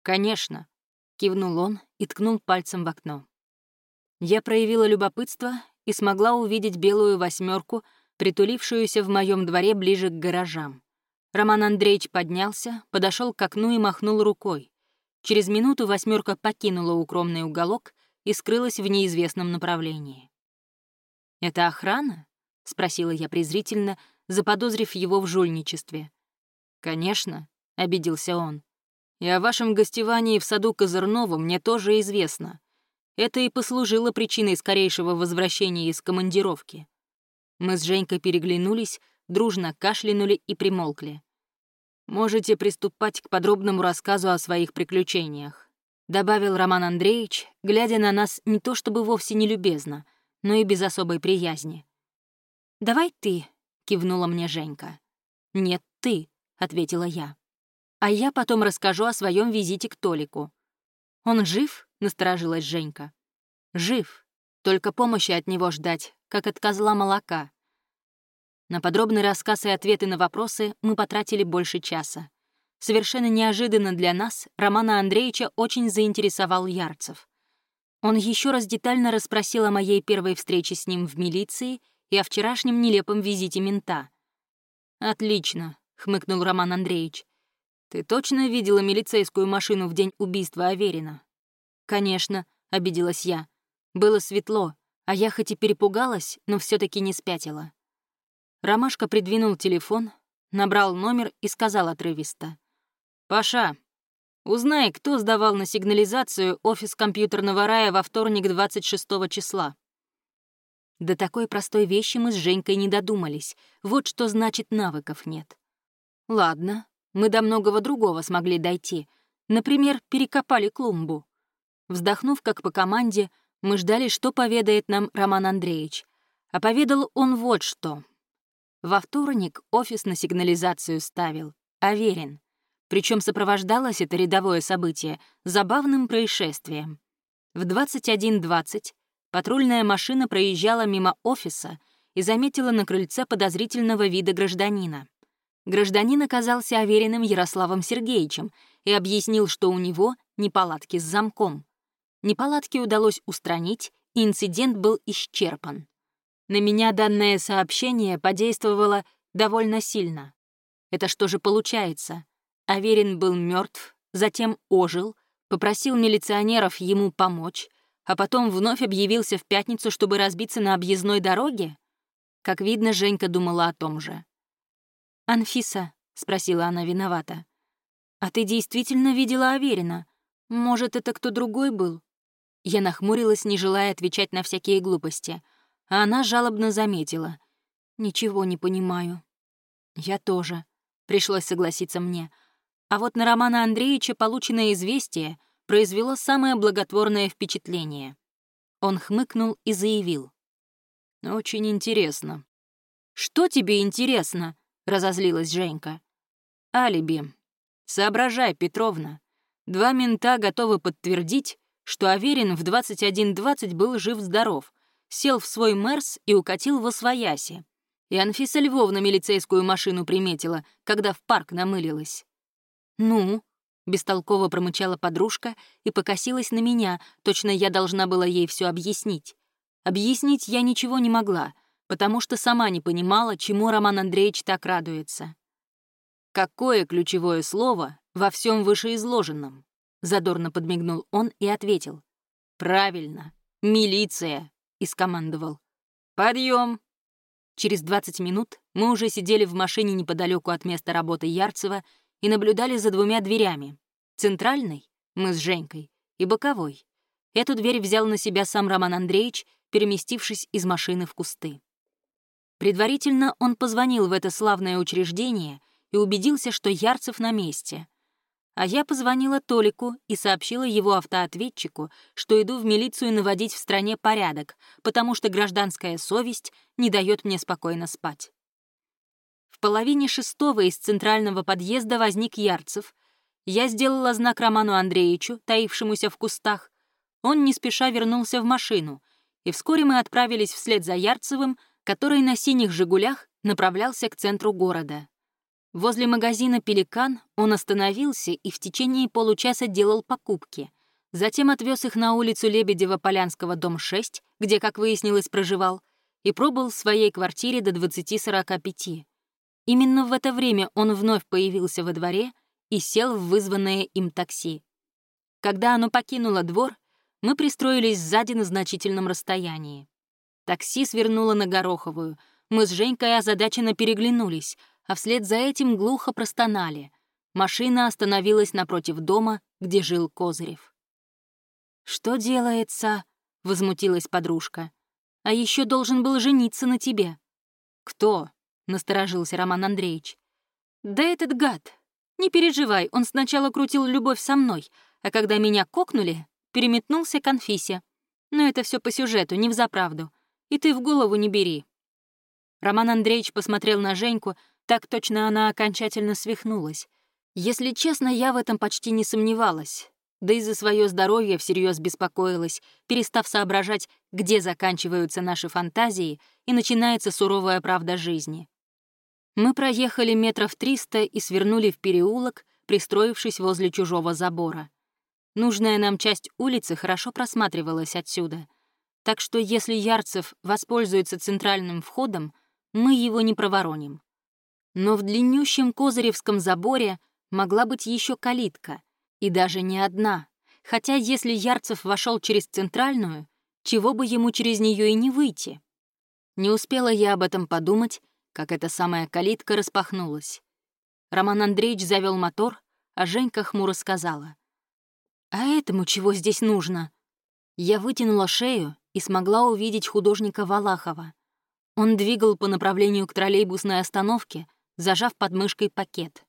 «Конечно», — кивнул он и ткнул пальцем в окно. Я проявила любопытство и смогла увидеть белую восьмерку, притулившуюся в моем дворе ближе к гаражам. Роман Андреевич поднялся, подошел к окну и махнул рукой. Через минуту восьмерка покинула укромный уголок и скрылась в неизвестном направлении. «Это охрана?» — спросила я презрительно, заподозрив его в жульничестве. «Конечно», — обиделся он. «И о вашем гостевании в саду Козырнова мне тоже известно. Это и послужило причиной скорейшего возвращения из командировки». Мы с Женькой переглянулись, дружно кашлянули и примолкли. «Можете приступать к подробному рассказу о своих приключениях», добавил Роман Андреевич, глядя на нас не то чтобы вовсе не любезно, но и без особой приязни. «Давай ты», — кивнула мне Женька. «Нет, ты», — ответила я. «А я потом расскажу о своем визите к Толику». «Он жив?» — насторожилась Женька. «Жив. Только помощи от него ждать, как от козла молока. На подробный рассказ и ответы на вопросы мы потратили больше часа. Совершенно неожиданно для нас Романа Андреевича очень заинтересовал Ярцев. Он еще раз детально расспросил о моей первой встрече с ним в милиции и о вчерашнем нелепом визите мента. «Отлично», — хмыкнул Роман Андреевич. «Ты точно видела милицейскую машину в день убийства Аверина?» «Конечно», — обиделась я. «Было светло, а я хоть и перепугалась, но все таки не спятила». Ромашка придвинул телефон, набрал номер и сказал отрывисто. «Паша, узнай, кто сдавал на сигнализацию офис компьютерного рая во вторник 26 числа». До такой простой вещи мы с Женькой не додумались. Вот что значит навыков нет. Ладно, мы до многого другого смогли дойти. Например, перекопали клумбу. Вздохнув как по команде, мы ждали, что поведает нам Роман Андреевич. А поведал он вот что. Во вторник офис на сигнализацию ставил, Аверин. Причем сопровождалось это рядовое событие забавным происшествием. В 21.20 патрульная машина проезжала мимо офиса и заметила на крыльце подозрительного вида гражданина. Гражданин оказался Авериным Ярославом Сергеевичем и объяснил, что у него неполадки с замком. Неполадки удалось устранить, и инцидент был исчерпан. На меня данное сообщение подействовало довольно сильно. Это что же получается? Аверин был мертв, затем ожил, попросил милиционеров ему помочь, а потом вновь объявился в пятницу, чтобы разбиться на объездной дороге? Как видно, Женька думала о том же. «Анфиса», — спросила она виновата, — «а ты действительно видела Аверина? Может, это кто другой был?» Я нахмурилась, не желая отвечать на всякие глупости — а она жалобно заметила. «Ничего не понимаю». «Я тоже», — пришлось согласиться мне. А вот на Романа Андреевича полученное известие произвело самое благотворное впечатление. Он хмыкнул и заявил. «Очень интересно». «Что тебе интересно?» — разозлилась Женька. «Алиби. Соображай, Петровна. Два мента готовы подтвердить, что Аверин в 21.20 был жив-здоров, сел в свой Мерс и укатил во свояси. И Анфиса Львовна милицейскую машину приметила, когда в парк намылилась. «Ну?» — бестолково промычала подружка и покосилась на меня, точно я должна была ей все объяснить. Объяснить я ничего не могла, потому что сама не понимала, чему Роман Андреевич так радуется. «Какое ключевое слово во всем вышеизложенном?» — задорно подмигнул он и ответил. «Правильно, милиция!» И скомандовал. «Подъем!» Через 20 минут мы уже сидели в машине неподалеку от места работы Ярцева и наблюдали за двумя дверями. Центральной — мы с Женькой, и боковой. Эту дверь взял на себя сам Роман Андреевич, переместившись из машины в кусты. Предварительно он позвонил в это славное учреждение и убедился, что Ярцев на месте. А я позвонила Толику и сообщила его автоответчику, что иду в милицию наводить в стране порядок, потому что гражданская совесть не дает мне спокойно спать. В половине шестого из центрального подъезда возник Ярцев. Я сделала знак Роману Андреевичу, таившемуся в кустах. Он не спеша вернулся в машину, и вскоре мы отправились вслед за Ярцевым, который на синих «Жигулях» направлялся к центру города. Возле магазина «Пеликан» он остановился и в течение получаса делал покупки. Затем отвез их на улицу Лебедева-Полянского, дом 6, где, как выяснилось, проживал, и пробыл в своей квартире до 20-45. Именно в это время он вновь появился во дворе и сел в вызванное им такси. Когда оно покинуло двор, мы пристроились сзади на значительном расстоянии. Такси свернуло на Гороховую. Мы с Женькой озадаченно переглянулись, а вслед за этим глухо простонали. Машина остановилась напротив дома, где жил Козырев. «Что делается?» — возмутилась подружка. «А еще должен был жениться на тебе». «Кто?» — насторожился Роман Андреевич. «Да этот гад. Не переживай, он сначала крутил любовь со мной, а когда меня кокнули, переметнулся к Анфисе. Но это все по сюжету, не взаправду. И ты в голову не бери». Роман Андреевич посмотрел на Женьку, так точно она окончательно свихнулась. Если честно, я в этом почти не сомневалась. Да и за свое здоровье всерьез беспокоилась, перестав соображать, где заканчиваются наши фантазии и начинается суровая правда жизни. Мы проехали метров триста и свернули в переулок, пристроившись возле чужого забора. Нужная нам часть улицы хорошо просматривалась отсюда, так что если Ярцев воспользуется центральным входом, мы его не провороним. Но в длиннющем Козыревском заборе могла быть еще калитка, и даже не одна, хотя если Ярцев вошел через центральную, чего бы ему через нее и не выйти. Не успела я об этом подумать, как эта самая калитка распахнулась. Роман Андреевич завел мотор, а Женька хмуро сказала. «А этому чего здесь нужно?» Я вытянула шею и смогла увидеть художника Валахова. Он двигал по направлению к троллейбусной остановке, зажав под мышкой пакет.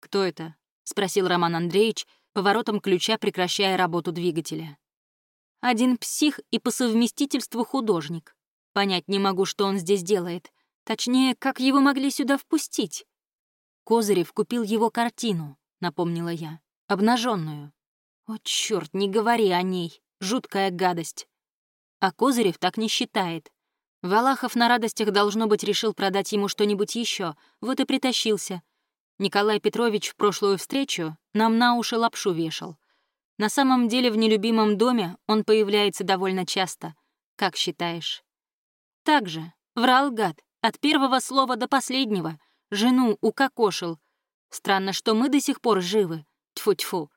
«Кто это?» — спросил Роман Андреевич, поворотом ключа прекращая работу двигателя. «Один псих и по совместительству художник. Понять не могу, что он здесь делает. Точнее, как его могли сюда впустить? Козырев купил его картину, напомнила я, обнаженную. О, черт, не говори о ней, жуткая гадость. А Козырев так не считает. Валахов на радостях, должно быть, решил продать ему что-нибудь еще, вот и притащился. Николай Петрович в прошлую встречу нам на уши лапшу вешал. На самом деле в нелюбимом доме он появляется довольно часто. Как считаешь? Так же, врал гад. От первого слова до последнего. Жену укокошил. Странно, что мы до сих пор живы. Тьфу-тьфу.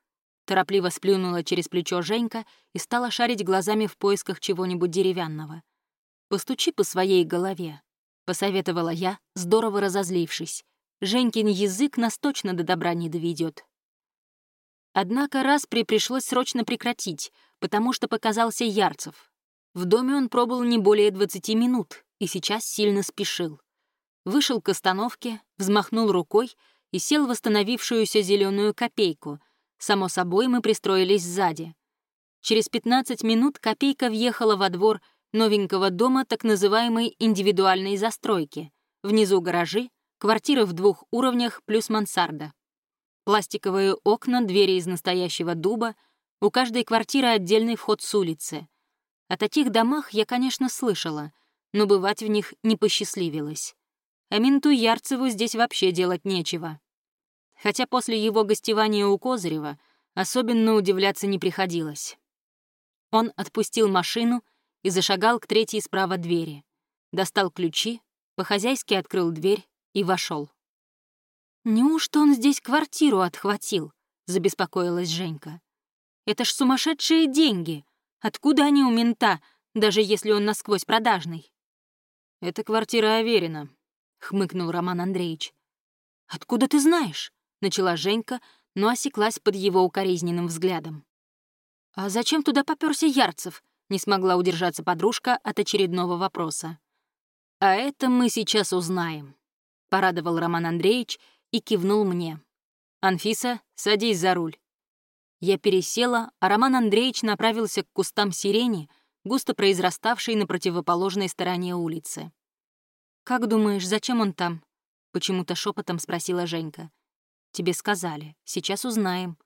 Торопливо сплюнула через плечо Женька и стала шарить глазами в поисках чего-нибудь деревянного. «Постучи по своей голове», — посоветовала я, здорово разозлившись. Женькин язык нас точно до добра не доведет. Однако распри пришлось срочно прекратить, потому что показался Ярцев. В доме он пробыл не более 20 минут, и сейчас сильно спешил. Вышел к остановке, взмахнул рукой и сел в восстановившуюся зеленую копейку. Само собой, мы пристроились сзади. Через 15 минут копейка въехала во двор новенького дома так называемой индивидуальной застройки. Внизу гаражи, квартира в двух уровнях плюс мансарда. Пластиковые окна, двери из настоящего дуба, у каждой квартиры отдельный вход с улицы. О таких домах я, конечно, слышала, но бывать в них не посчастливилось. А менту Ярцеву здесь вообще делать нечего. Хотя после его гостевания у Козырева особенно удивляться не приходилось. Он отпустил машину и зашагал к третьей справа двери. Достал ключи, по-хозяйски открыл дверь и вошел. «Неужто он здесь квартиру отхватил?» — забеспокоилась Женька. «Это ж сумасшедшие деньги! Откуда они у мента, даже если он насквозь продажный?» «Это квартира Аверина», — хмыкнул Роман Андреевич. «Откуда ты знаешь?» — начала Женька, но осеклась под его укоризненным взглядом. «А зачем туда попёрся Ярцев? Не смогла удержаться подружка от очередного вопроса. «А это мы сейчас узнаем», — порадовал Роман Андреевич и кивнул мне. «Анфиса, садись за руль». Я пересела, а Роман Андреевич направился к кустам сирени, густо произраставшей на противоположной стороне улицы. «Как думаешь, зачем он там?» — почему-то шепотом спросила Женька. «Тебе сказали. Сейчас узнаем».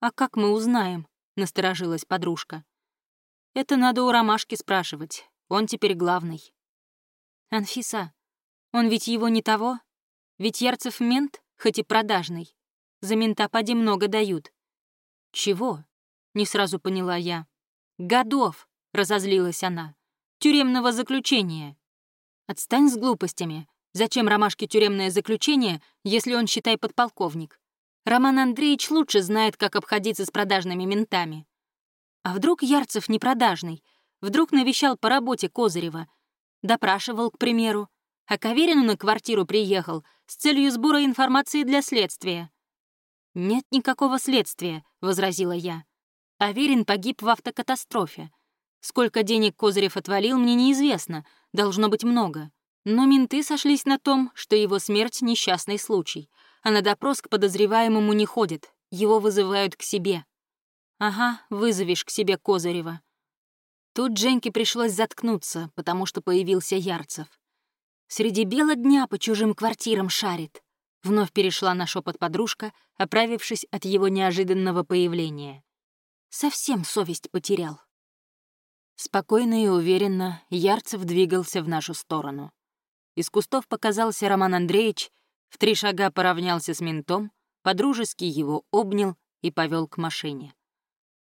«А как мы узнаем?» — насторожилась подружка. «Это надо у Ромашки спрашивать. Он теперь главный». «Анфиса, он ведь его не того? Ведь Ярцев мент, хоть и продажный. За мента поди много дают». «Чего?» — не сразу поняла я. «Годов!» — разозлилась она. «Тюремного заключения». «Отстань с глупостями. Зачем Ромашке тюремное заключение, если он, считай, подполковник? Роман Андреевич лучше знает, как обходиться с продажными ментами. А вдруг Ярцев не продажный? Вдруг навещал по работе Козырева? Допрашивал, к примеру. А Каверину на квартиру приехал с целью сбора информации для следствия. «Нет никакого следствия», — возразила я. Аверин погиб в автокатастрофе. Сколько денег Козырев отвалил, мне неизвестно, должно быть много. Но менты сошлись на том, что его смерть — несчастный случай, а на допрос к подозреваемому не ходят, его вызывают к себе. Ага, вызовешь к себе Козырева. Тут Женьке пришлось заткнуться, потому что появился Ярцев. Среди бела дня по чужим квартирам шарит. Вновь перешла на шепот подружка, оправившись от его неожиданного появления. Совсем совесть потерял. Спокойно и уверенно Ярцев двигался в нашу сторону. Из кустов показался Роман Андреевич, в три шага поравнялся с ментом, подружески его обнял и повел к машине.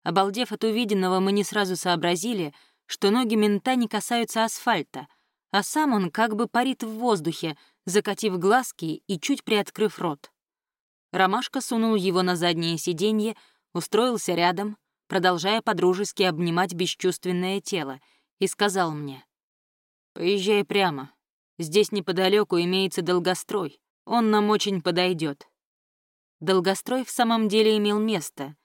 Обалдев от увиденного, мы не сразу сообразили, что ноги мента не касаются асфальта, а сам он как бы парит в воздухе, закатив глазки и чуть приоткрыв рот. Ромашка сунул его на заднее сиденье, устроился рядом, продолжая подружески обнимать бесчувственное тело, и сказал мне, «Поезжай прямо, Здесь неподалеку имеется долгострой. Он нам очень подойдет. Долгострой в самом деле имел место.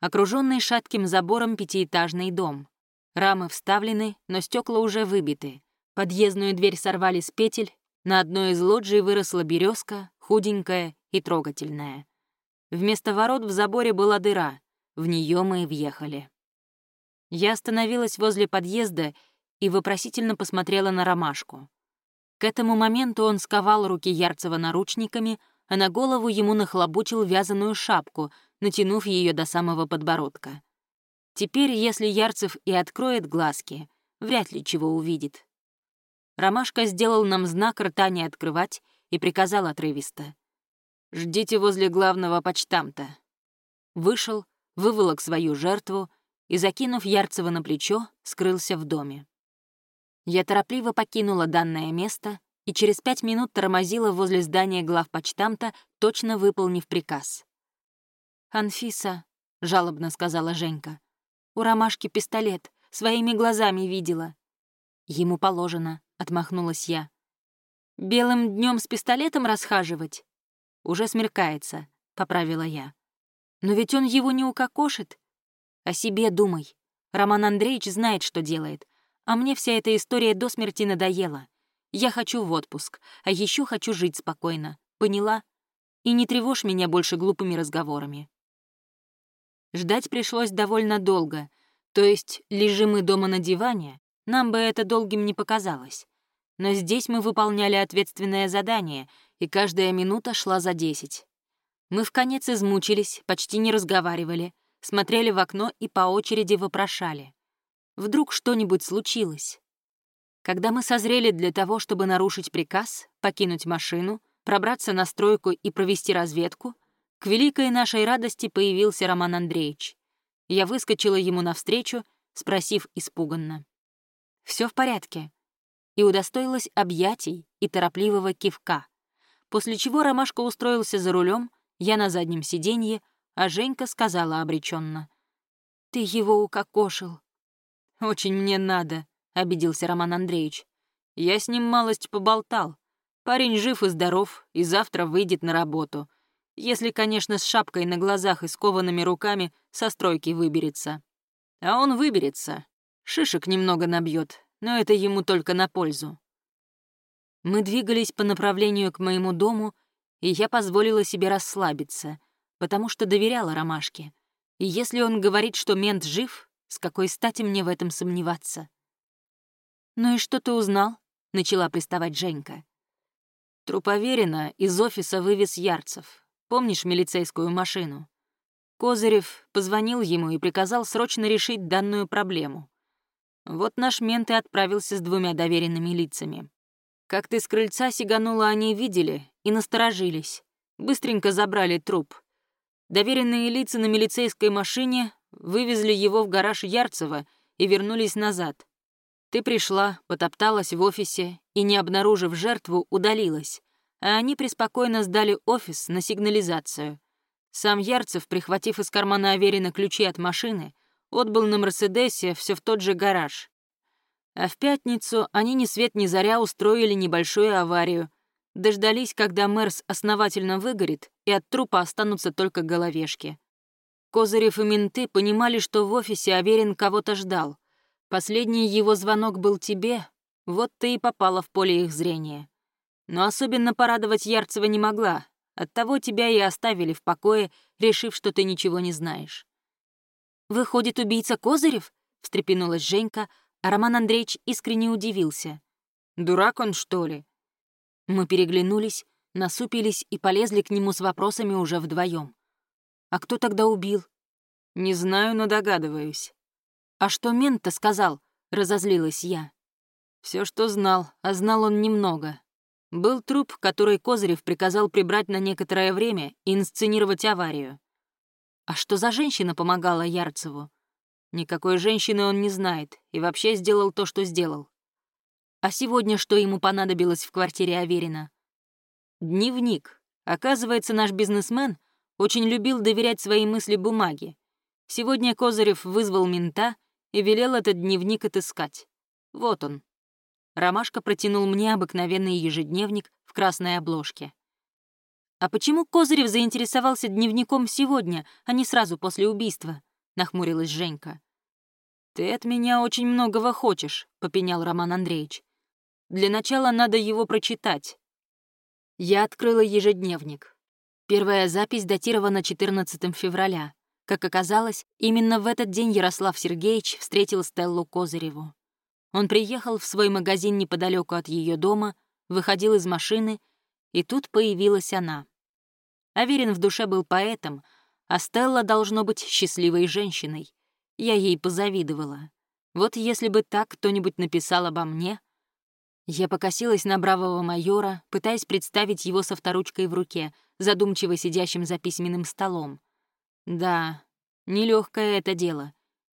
Окруженный шатким забором пятиэтажный дом. Рамы вставлены, но стекла уже выбиты. Подъездную дверь сорвали с петель, на одной из лоджий выросла березка, худенькая и трогательная. Вместо ворот в заборе была дыра, в нее мы и въехали. Я остановилась возле подъезда и вопросительно посмотрела на ромашку. К этому моменту он сковал руки Ярцева наручниками, а на голову ему нахлобучил вязаную шапку, натянув ее до самого подбородка. Теперь, если Ярцев и откроет глазки, вряд ли чего увидит. Ромашка сделал нам знак рта не открывать и приказал отрывисто. «Ждите возле главного почтамта». Вышел, выволок свою жертву и, закинув Ярцева на плечо, скрылся в доме. Я торопливо покинула данное место и через пять минут тормозила возле здания главпочтамта, точно выполнив приказ. «Анфиса», — жалобно сказала Женька, — «у Ромашки пистолет, своими глазами видела». «Ему положено», — отмахнулась я. «Белым днем с пистолетом расхаживать?» «Уже смеркается», — поправила я. «Но ведь он его не укокошит. О себе думай. Роман Андреевич знает, что делает. А мне вся эта история до смерти надоела. Я хочу в отпуск, а еще хочу жить спокойно. Поняла? И не тревожь меня больше глупыми разговорами. Ждать пришлось довольно долго. То есть, лежим мы дома на диване, нам бы это долгим не показалось. Но здесь мы выполняли ответственное задание, и каждая минута шла за десять. Мы в конец измучились, почти не разговаривали, смотрели в окно и по очереди вопрошали. Вдруг что-нибудь случилось? Когда мы созрели для того, чтобы нарушить приказ, покинуть машину, пробраться на стройку и провести разведку, к великой нашей радости появился Роман Андреевич. Я выскочила ему навстречу, спросив испуганно. Все в порядке?» и удостоилась объятий и торопливого кивка, после чего Ромашка устроился за рулем, я на заднем сиденье, а Женька сказала обреченно: «Ты его укокошил, «Очень мне надо», — обиделся Роман Андреевич. «Я с ним малость поболтал. Парень жив и здоров, и завтра выйдет на работу. Если, конечно, с шапкой на глазах и скованными руками со стройки выберется. А он выберется. Шишек немного набьет, но это ему только на пользу. Мы двигались по направлению к моему дому, и я позволила себе расслабиться, потому что доверяла Ромашке. И если он говорит, что мент жив, с какой стати мне в этом сомневаться? «Ну и что ты узнал?» — начала приставать Женька. Труповерина из офиса вывез Ярцев. Помнишь милицейскую машину? Козырев позвонил ему и приказал срочно решить данную проблему. Вот наш мент и отправился с двумя доверенными лицами. Как ты с крыльца сиганула, они видели и насторожились. Быстренько забрали труп. Доверенные лица на милицейской машине вывезли его в гараж Ярцева и вернулись назад. Ты пришла, потопталась в офисе и, не обнаружив жертву, удалилась, а они преспокойно сдали офис на сигнализацию. Сам Ярцев, прихватив из кармана Аверина ключи от машины, отбыл на Мерседесе все в тот же гараж. А в пятницу они ни свет ни заря устроили небольшую аварию, дождались, когда Мерс основательно выгорит, и от трупа останутся только головешки. Козырев и менты понимали, что в офисе Аверин кого-то ждал, Последний его звонок был тебе, вот ты и попала в поле их зрения. Но особенно порадовать Ярцева не могла, оттого тебя и оставили в покое, решив, что ты ничего не знаешь. «Выходит, убийца Козырев?» — встрепенулась Женька, а Роман Андреевич искренне удивился. «Дурак он, что ли?» Мы переглянулись, насупились и полезли к нему с вопросами уже вдвоем. «А кто тогда убил?» «Не знаю, но догадываюсь». «А что мент-то сказал?» — разозлилась я. Все, что знал, а знал он немного. Был труп, который Козырев приказал прибрать на некоторое время и инсценировать аварию. А что за женщина помогала Ярцеву? Никакой женщины он не знает и вообще сделал то, что сделал. А сегодня что ему понадобилось в квартире Аверина? Дневник. Оказывается, наш бизнесмен очень любил доверять свои мысли бумаге. Сегодня Козырев вызвал мента и велел этот дневник отыскать. Вот он. Ромашка протянул мне обыкновенный ежедневник в красной обложке. «А почему Козырев заинтересовался дневником сегодня, а не сразу после убийства?» — нахмурилась Женька. «Ты от меня очень многого хочешь», — попенял Роман Андреевич. «Для начала надо его прочитать». Я открыла ежедневник. Первая запись датирована 14 февраля. Как оказалось, именно в этот день Ярослав Сергеевич встретил Стеллу Козыреву. Он приехал в свой магазин неподалеку от ее дома, выходил из машины, и тут появилась она. Аверин в душе был поэтом, а Стелла должно быть счастливой женщиной. Я ей позавидовала. Вот если бы так кто-нибудь написал обо мне... Я покосилась на бравого майора, пытаясь представить его со вторучкой в руке, задумчиво сидящим за письменным столом. Да, нелегкое это дело.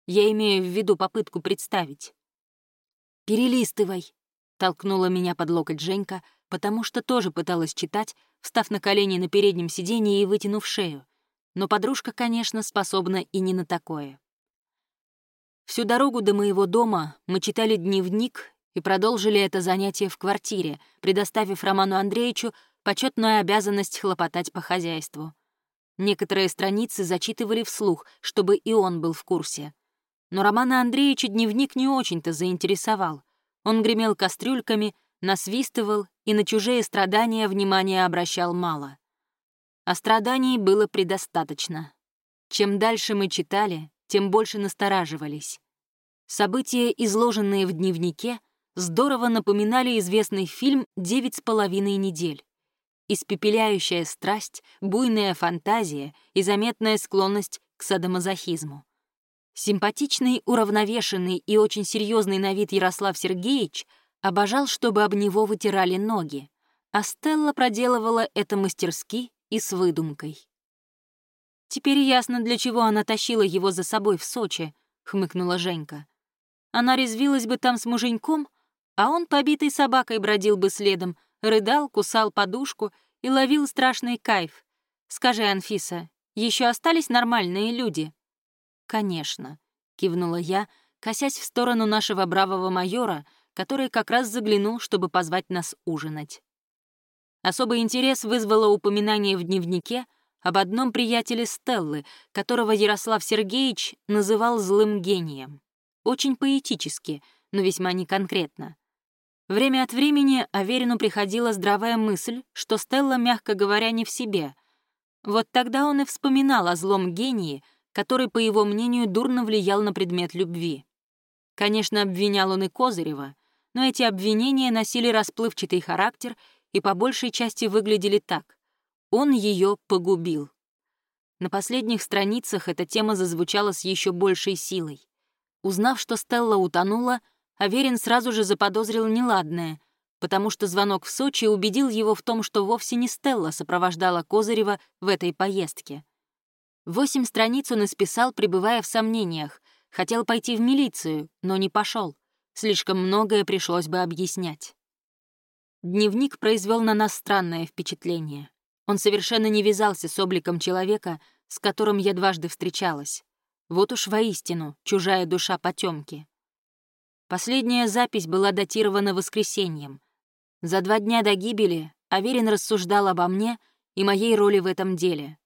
Я имею в виду попытку представить. «Перелистывай», — толкнула меня под локоть Женька, потому что тоже пыталась читать, встав на колени на переднем сиденье и вытянув шею. Но подружка, конечно, способна и не на такое. Всю дорогу до моего дома мы читали дневник и продолжили это занятие в квартире, предоставив Роману Андреевичу почетную обязанность хлопотать по хозяйству. Некоторые страницы зачитывали вслух, чтобы и он был в курсе. Но Романа Андреевича дневник не очень-то заинтересовал. Он гремел кастрюльками, насвистывал и на чужие страдания внимания обращал мало. А страданий было предостаточно. Чем дальше мы читали, тем больше настораживались. События, изложенные в дневнике, здорово напоминали известный фильм «Девять с половиной недель» испепеляющая страсть, буйная фантазия и заметная склонность к садомазохизму. Симпатичный, уравновешенный и очень серьезный на вид Ярослав Сергеевич обожал, чтобы об него вытирали ноги, а Стелла проделывала это мастерски и с выдумкой. «Теперь ясно, для чего она тащила его за собой в Сочи», — хмыкнула Женька. «Она резвилась бы там с муженьком, а он побитой собакой бродил бы следом, рыдал, кусал подушку и ловил страшный кайф. Скажи, Анфиса, еще остались нормальные люди? Конечно, кивнула я, косясь в сторону нашего бравого майора, который как раз заглянул, чтобы позвать нас ужинать. Особый интерес вызвало упоминание в дневнике об одном приятеле Стеллы, которого Ярослав Сергеевич называл злым гением. Очень поэтически, но весьма неконкретно. Время от времени Аверину приходила здравая мысль, что Стелла, мягко говоря, не в себе. Вот тогда он и вспоминал о злом гении, который, по его мнению, дурно влиял на предмет любви. Конечно, обвинял он и Козырева, но эти обвинения носили расплывчатый характер и по большей части выглядели так. Он ее погубил. На последних страницах эта тема зазвучала с еще большей силой. Узнав, что Стелла утонула, Аверин сразу же заподозрил неладное, потому что звонок в Сочи убедил его в том, что вовсе не Стелла сопровождала Козырева в этой поездке. Восемь страниц он исписал, пребывая в сомнениях. Хотел пойти в милицию, но не пошел. Слишком многое пришлось бы объяснять. Дневник произвел на нас странное впечатление. Он совершенно не вязался с обликом человека, с которым я дважды встречалась. Вот уж воистину чужая душа потемки. Последняя запись была датирована воскресеньем. За два дня до гибели Аверин рассуждал обо мне и моей роли в этом деле.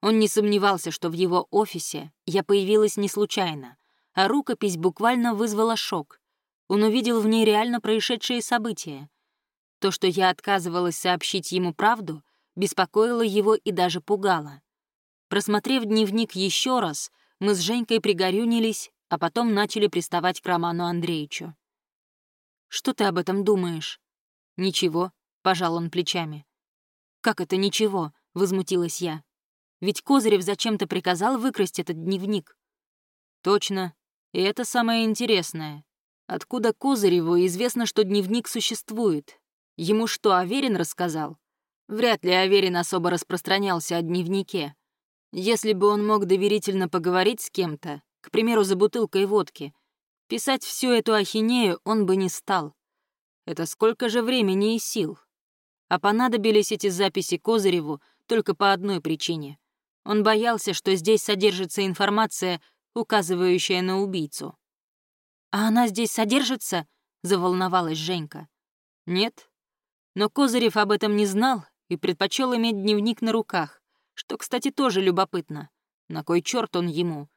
Он не сомневался, что в его офисе я появилась не случайно, а рукопись буквально вызвала шок. Он увидел в ней реально происшедшие события. То, что я отказывалась сообщить ему правду, беспокоило его и даже пугало. Просмотрев дневник еще раз, мы с Женькой пригорюнились а потом начали приставать к Роману Андреевичу. «Что ты об этом думаешь?» «Ничего», — пожал он плечами. «Как это ничего?» — возмутилась я. «Ведь Козырев зачем-то приказал выкрасть этот дневник». «Точно. И это самое интересное. Откуда Козыреву известно, что дневник существует? Ему что, Аверин рассказал? Вряд ли Аверин особо распространялся о дневнике. Если бы он мог доверительно поговорить с кем-то, к примеру, за бутылкой водки. Писать всю эту ахинею он бы не стал. Это сколько же времени и сил. А понадобились эти записи Козыреву только по одной причине. Он боялся, что здесь содержится информация, указывающая на убийцу. «А она здесь содержится?» — заволновалась Женька. «Нет». Но Козырев об этом не знал и предпочел иметь дневник на руках, что, кстати, тоже любопытно. На кой черт он ему?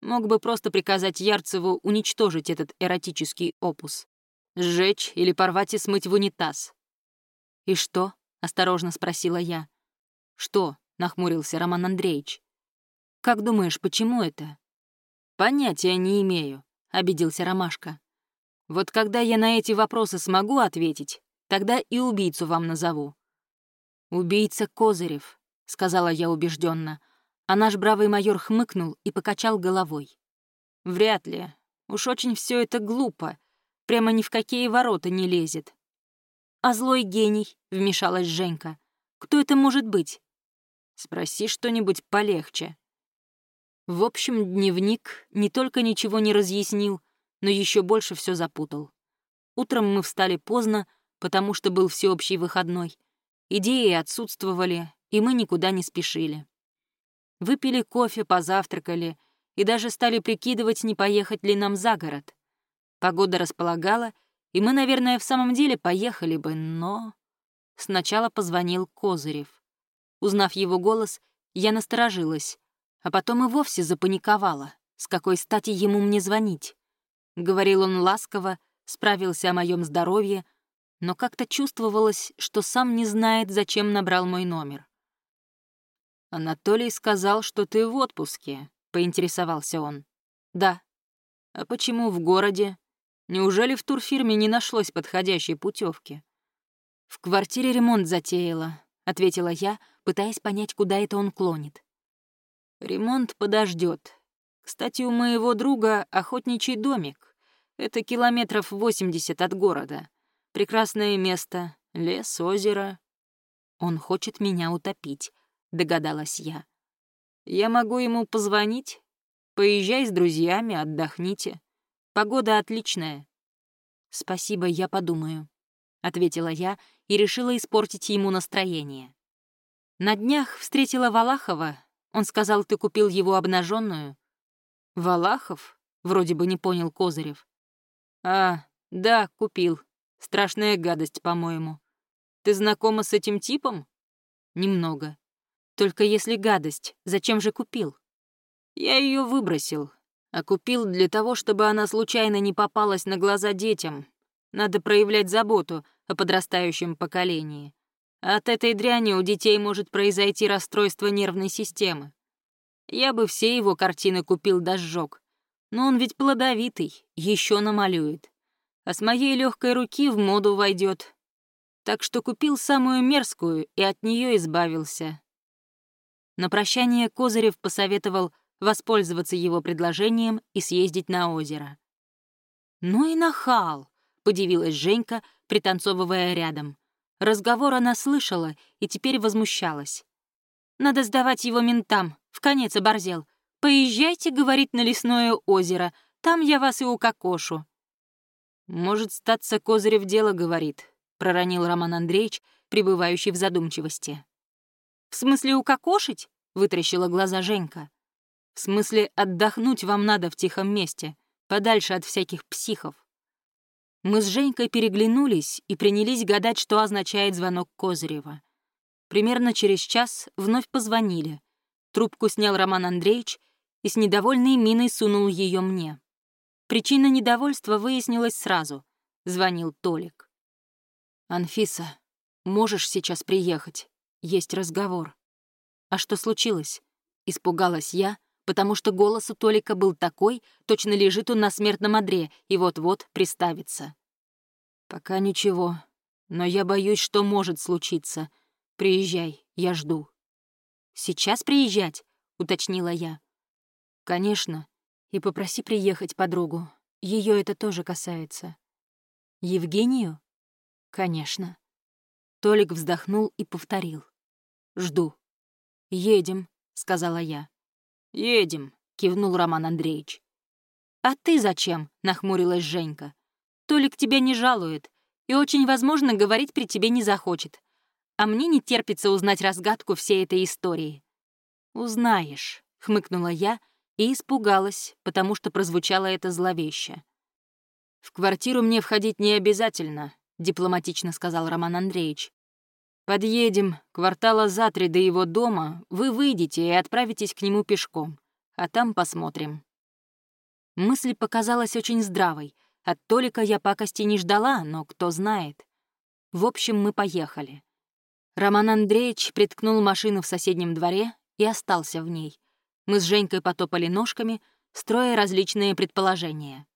Мог бы просто приказать Ярцеву уничтожить этот эротический опус. Сжечь или порвать и смыть в унитаз. «И что?» — осторожно спросила я. «Что?» — нахмурился Роман Андреевич. «Как думаешь, почему это?» «Понятия не имею», — обиделся Ромашка. «Вот когда я на эти вопросы смогу ответить, тогда и убийцу вам назову». «Убийца Козырев», — сказала я убежденно. А наш бравый майор хмыкнул и покачал головой. «Вряд ли. Уж очень все это глупо. Прямо ни в какие ворота не лезет». «А злой гений?» — вмешалась Женька. «Кто это может быть?» «Спроси что-нибудь полегче». В общем, дневник не только ничего не разъяснил, но еще больше все запутал. Утром мы встали поздно, потому что был всеобщий выходной. Идеи отсутствовали, и мы никуда не спешили. Выпили кофе, позавтракали и даже стали прикидывать, не поехать ли нам за город. Погода располагала, и мы, наверное, в самом деле поехали бы, но... Сначала позвонил Козырев. Узнав его голос, я насторожилась, а потом и вовсе запаниковала, с какой стати ему мне звонить. Говорил он ласково, справился о моем здоровье, но как-то чувствовалось, что сам не знает, зачем набрал мой номер. «Анатолий сказал, что ты в отпуске», — поинтересовался он. «Да». «А почему в городе? Неужели в турфирме не нашлось подходящей путевки? «В квартире ремонт затеяла», — ответила я, пытаясь понять, куда это он клонит. «Ремонт подождет. Кстати, у моего друга охотничий домик. Это километров 80 от города. Прекрасное место, лес, озеро. Он хочет меня утопить. — догадалась я. «Я могу ему позвонить? Поезжай с друзьями, отдохните. Погода отличная». «Спасибо, я подумаю», — ответила я и решила испортить ему настроение. На днях встретила Валахова. Он сказал, ты купил его обнаженную. «Валахов?» — вроде бы не понял Козырев. «А, да, купил. Страшная гадость, по-моему. Ты знакома с этим типом?» «Немного. Только если гадость, зачем же купил? Я ее выбросил. А купил для того, чтобы она случайно не попалась на глаза детям. Надо проявлять заботу о подрастающем поколении. От этой дряни у детей может произойти расстройство нервной системы. Я бы все его картины купил да сжёг. Но он ведь плодовитый, еще намалюет. А с моей легкой руки в моду войдет. Так что купил самую мерзкую и от нее избавился. На прощание Козырев посоветовал воспользоваться его предложением и съездить на озеро. «Ну и нахал!» — подивилась Женька, пританцовывая рядом. Разговор она слышала и теперь возмущалась. «Надо сдавать его ментам, в конец оборзел. Поезжайте, — говорит, — на лесное озеро, там я вас и укокошу». «Может, статься Козырев дело говорит», — проронил Роман Андреевич, пребывающий в задумчивости. «В смысле укокошить?» — вытращила глаза Женька. «В смысле отдохнуть вам надо в тихом месте, подальше от всяких психов. Мы с Женькой переглянулись и принялись гадать, что означает звонок Козырева. Примерно через час вновь позвонили. Трубку снял Роман Андреевич и с недовольной миной сунул ее мне. Причина недовольства выяснилась сразу. Звонил Толик. «Анфиса, можешь сейчас приехать? Есть разговор». «А что случилось?» Испугалась я, потому что голос у Толика был такой, точно лежит он на смертном одре и вот-вот приставится. «Пока ничего, но я боюсь, что может случиться. Приезжай, я жду». «Сейчас приезжать?» — уточнила я. «Конечно. И попроси приехать подругу. Ее это тоже касается». «Евгению?» «Конечно». Толик вздохнул и повторил. «Жду». «Едем», — сказала я. «Едем», — кивнул Роман Андреевич. «А ты зачем?» — нахмурилась Женька. «Толик тебя не жалует и очень, возможно, говорить при тебе не захочет. А мне не терпится узнать разгадку всей этой истории». «Узнаешь», — хмыкнула я и испугалась, потому что прозвучало это зловеще. «В квартиру мне входить не обязательно», — дипломатично сказал Роман Андреевич. Подъедем квартала за три до его дома, вы выйдете и отправитесь к нему пешком, а там посмотрим». Мысль показалась очень здравой. От Толика я пакости не ждала, но кто знает. В общем, мы поехали. Роман Андреевич приткнул машину в соседнем дворе и остался в ней. Мы с Женькой потопали ножками, строя различные предположения.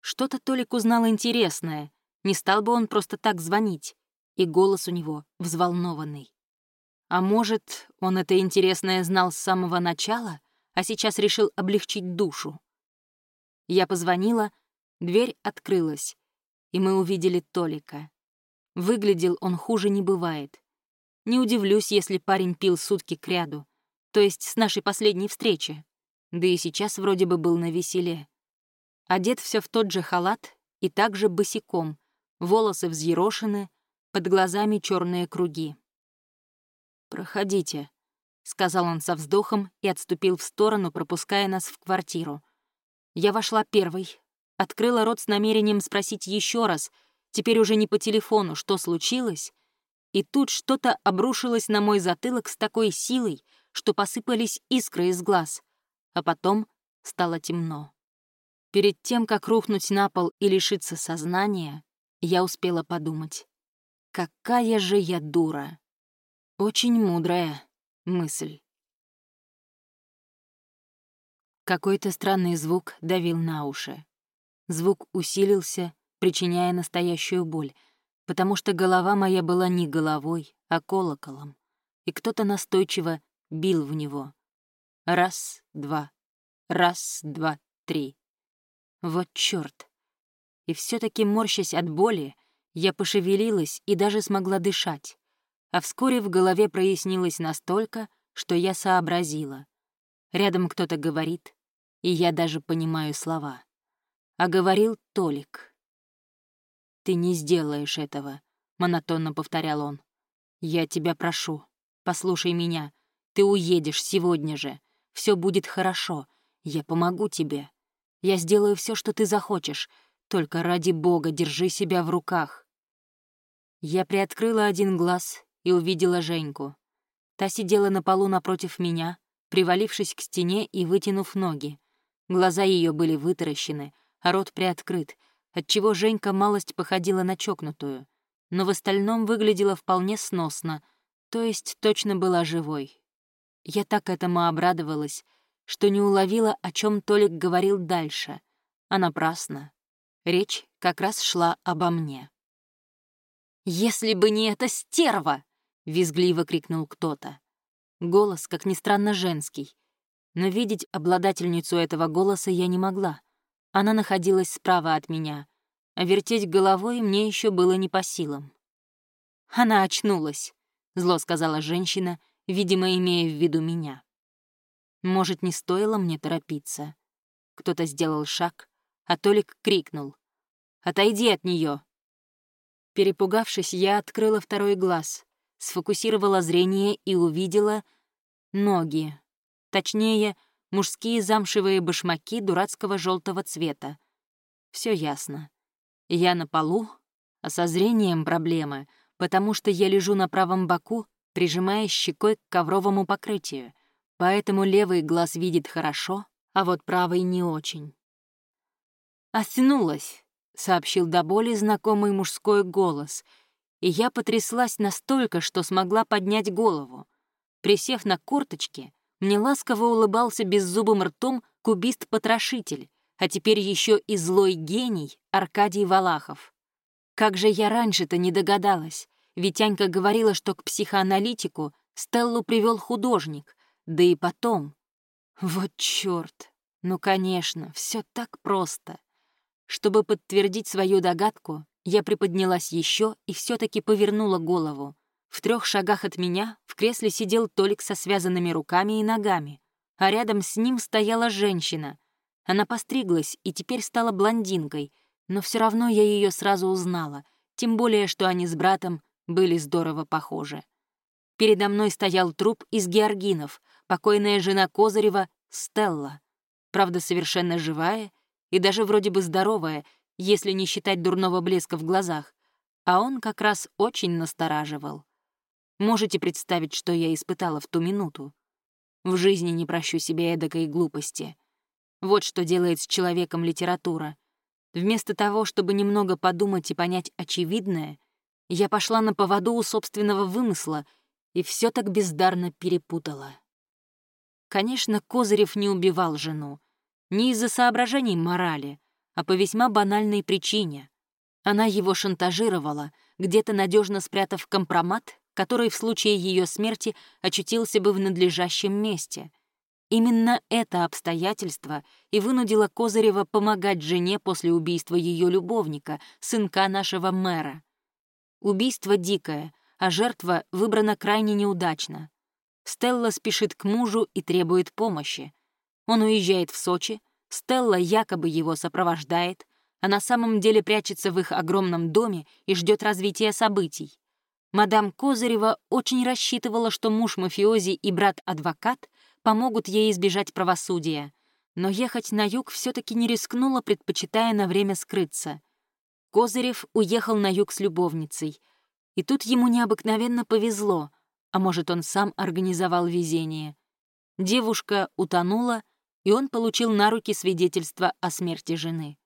Что-то Толик узнал интересное, не стал бы он просто так звонить и голос у него взволнованный. А может, он это интересное знал с самого начала, а сейчас решил облегчить душу? Я позвонила, дверь открылась, и мы увидели Толика. Выглядел он хуже не бывает. Не удивлюсь, если парень пил сутки кряду, то есть с нашей последней встречи. Да и сейчас вроде бы был на веселе. Одет все в тот же халат и также босиком, волосы взъерошены, под глазами черные круги. «Проходите», — сказал он со вздохом и отступил в сторону, пропуская нас в квартиру. Я вошла первой, открыла рот с намерением спросить еще раз, теперь уже не по телефону, что случилось, и тут что-то обрушилось на мой затылок с такой силой, что посыпались искры из глаз, а потом стало темно. Перед тем, как рухнуть на пол и лишиться сознания, я успела подумать. Какая же я дура. Очень мудрая мысль. Какой-то странный звук давил на уши. Звук усилился, причиняя настоящую боль, потому что голова моя была не головой, а колоколом, и кто-то настойчиво бил в него. Раз, два, раз, два, три. Вот чёрт. И все таки морщась от боли, я пошевелилась и даже смогла дышать. А вскоре в голове прояснилось настолько, что я сообразила. Рядом кто-то говорит, и я даже понимаю слова. А говорил Толик. «Ты не сделаешь этого», — монотонно повторял он. «Я тебя прошу, послушай меня. Ты уедешь сегодня же. Все будет хорошо. Я помогу тебе. Я сделаю все, что ты захочешь. Только ради бога держи себя в руках. Я приоткрыла один глаз и увидела Женьку. Та сидела на полу напротив меня, привалившись к стене и вытянув ноги. Глаза ее были вытаращены, а рот приоткрыт, отчего Женька малость походила на чокнутую, но в остальном выглядела вполне сносно, то есть точно была живой. Я так этому обрадовалась, что не уловила, о чем Толик говорил дальше, а напрасно. Речь как раз шла обо мне. «Если бы не эта стерва!» — визгливо крикнул кто-то. Голос, как ни странно, женский. Но видеть обладательницу этого голоса я не могла. Она находилась справа от меня, а вертеть головой мне еще было не по силам. «Она очнулась», — зло сказала женщина, видимо, имея в виду меня. Может, не стоило мне торопиться. Кто-то сделал шаг, а Толик крикнул. «Отойди от нее!» Перепугавшись, я открыла второй глаз, сфокусировала зрение и увидела ноги. Точнее, мужские замшевые башмаки дурацкого желтого цвета. Все ясно. Я на полу, а со зрением проблемы, потому что я лежу на правом боку, прижимая щекой к ковровому покрытию, поэтому левый глаз видит хорошо, а вот правый не очень. «Оснулась», — сообщил до боли знакомый мужской голос, и я потряслась настолько, что смогла поднять голову. Присев на корточки, мне ласково улыбался беззубым ртом кубист-потрошитель, а теперь еще и злой гений Аркадий Валахов. Как же я раньше-то не догадалась, ведь Анька говорила, что к психоаналитику Стеллу привел художник, да и потом. Вот чёрт, ну, конечно, все так просто. Чтобы подтвердить свою догадку, я приподнялась еще и все таки повернула голову. В трех шагах от меня в кресле сидел Толик со связанными руками и ногами, а рядом с ним стояла женщина. Она постриглась и теперь стала блондинкой, но все равно я ее сразу узнала, тем более, что они с братом были здорово похожи. Передо мной стоял труп из георгинов, покойная жена Козырева Стелла. Правда, совершенно живая и даже вроде бы здоровая, если не считать дурного блеска в глазах, а он как раз очень настораживал. Можете представить, что я испытала в ту минуту? В жизни не прощу себе эдакой глупости. Вот что делает с человеком литература. Вместо того, чтобы немного подумать и понять очевидное, я пошла на поводу у собственного вымысла и все так бездарно перепутала. Конечно, Козырев не убивал жену. Не из-за соображений морали, а по весьма банальной причине. Она его шантажировала, где-то надежно спрятав компромат который в случае ее смерти очутился бы в надлежащем месте. Именно это обстоятельство и вынудило Козырева помогать жене после убийства ее любовника, сынка нашего мэра. Убийство дикое, а жертва выбрана крайне неудачно. Стелла спешит к мужу и требует помощи. Он уезжает в Сочи, Стелла якобы его сопровождает, а на самом деле прячется в их огромном доме и ждет развития событий. Мадам Козырева очень рассчитывала, что муж мафиози и брат-адвокат помогут ей избежать правосудия, но ехать на юг все таки не рискнула, предпочитая на время скрыться. Козырев уехал на юг с любовницей, и тут ему необыкновенно повезло, а может, он сам организовал везение. Девушка утонула, и он получил на руки свидетельство о смерти жены.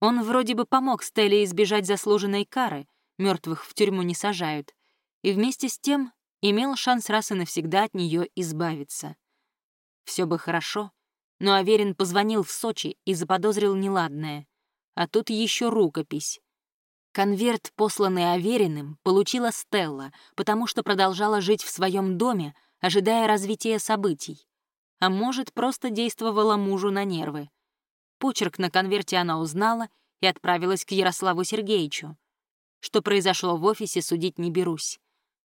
Он вроде бы помог Стелле избежать заслуженной кары — мертвых в тюрьму не сажают, и вместе с тем имел шанс раз и навсегда от нее избавиться. Все бы хорошо, но Аверин позвонил в Сочи и заподозрил неладное. А тут еще рукопись. Конверт, посланный Авериным, получила Стелла, потому что продолжала жить в своем доме, ожидая развития событий. А может, просто действовала мужу на нервы. Почерк на конверте она узнала и отправилась к Ярославу Сергеевичу. Что произошло в офисе, судить не берусь.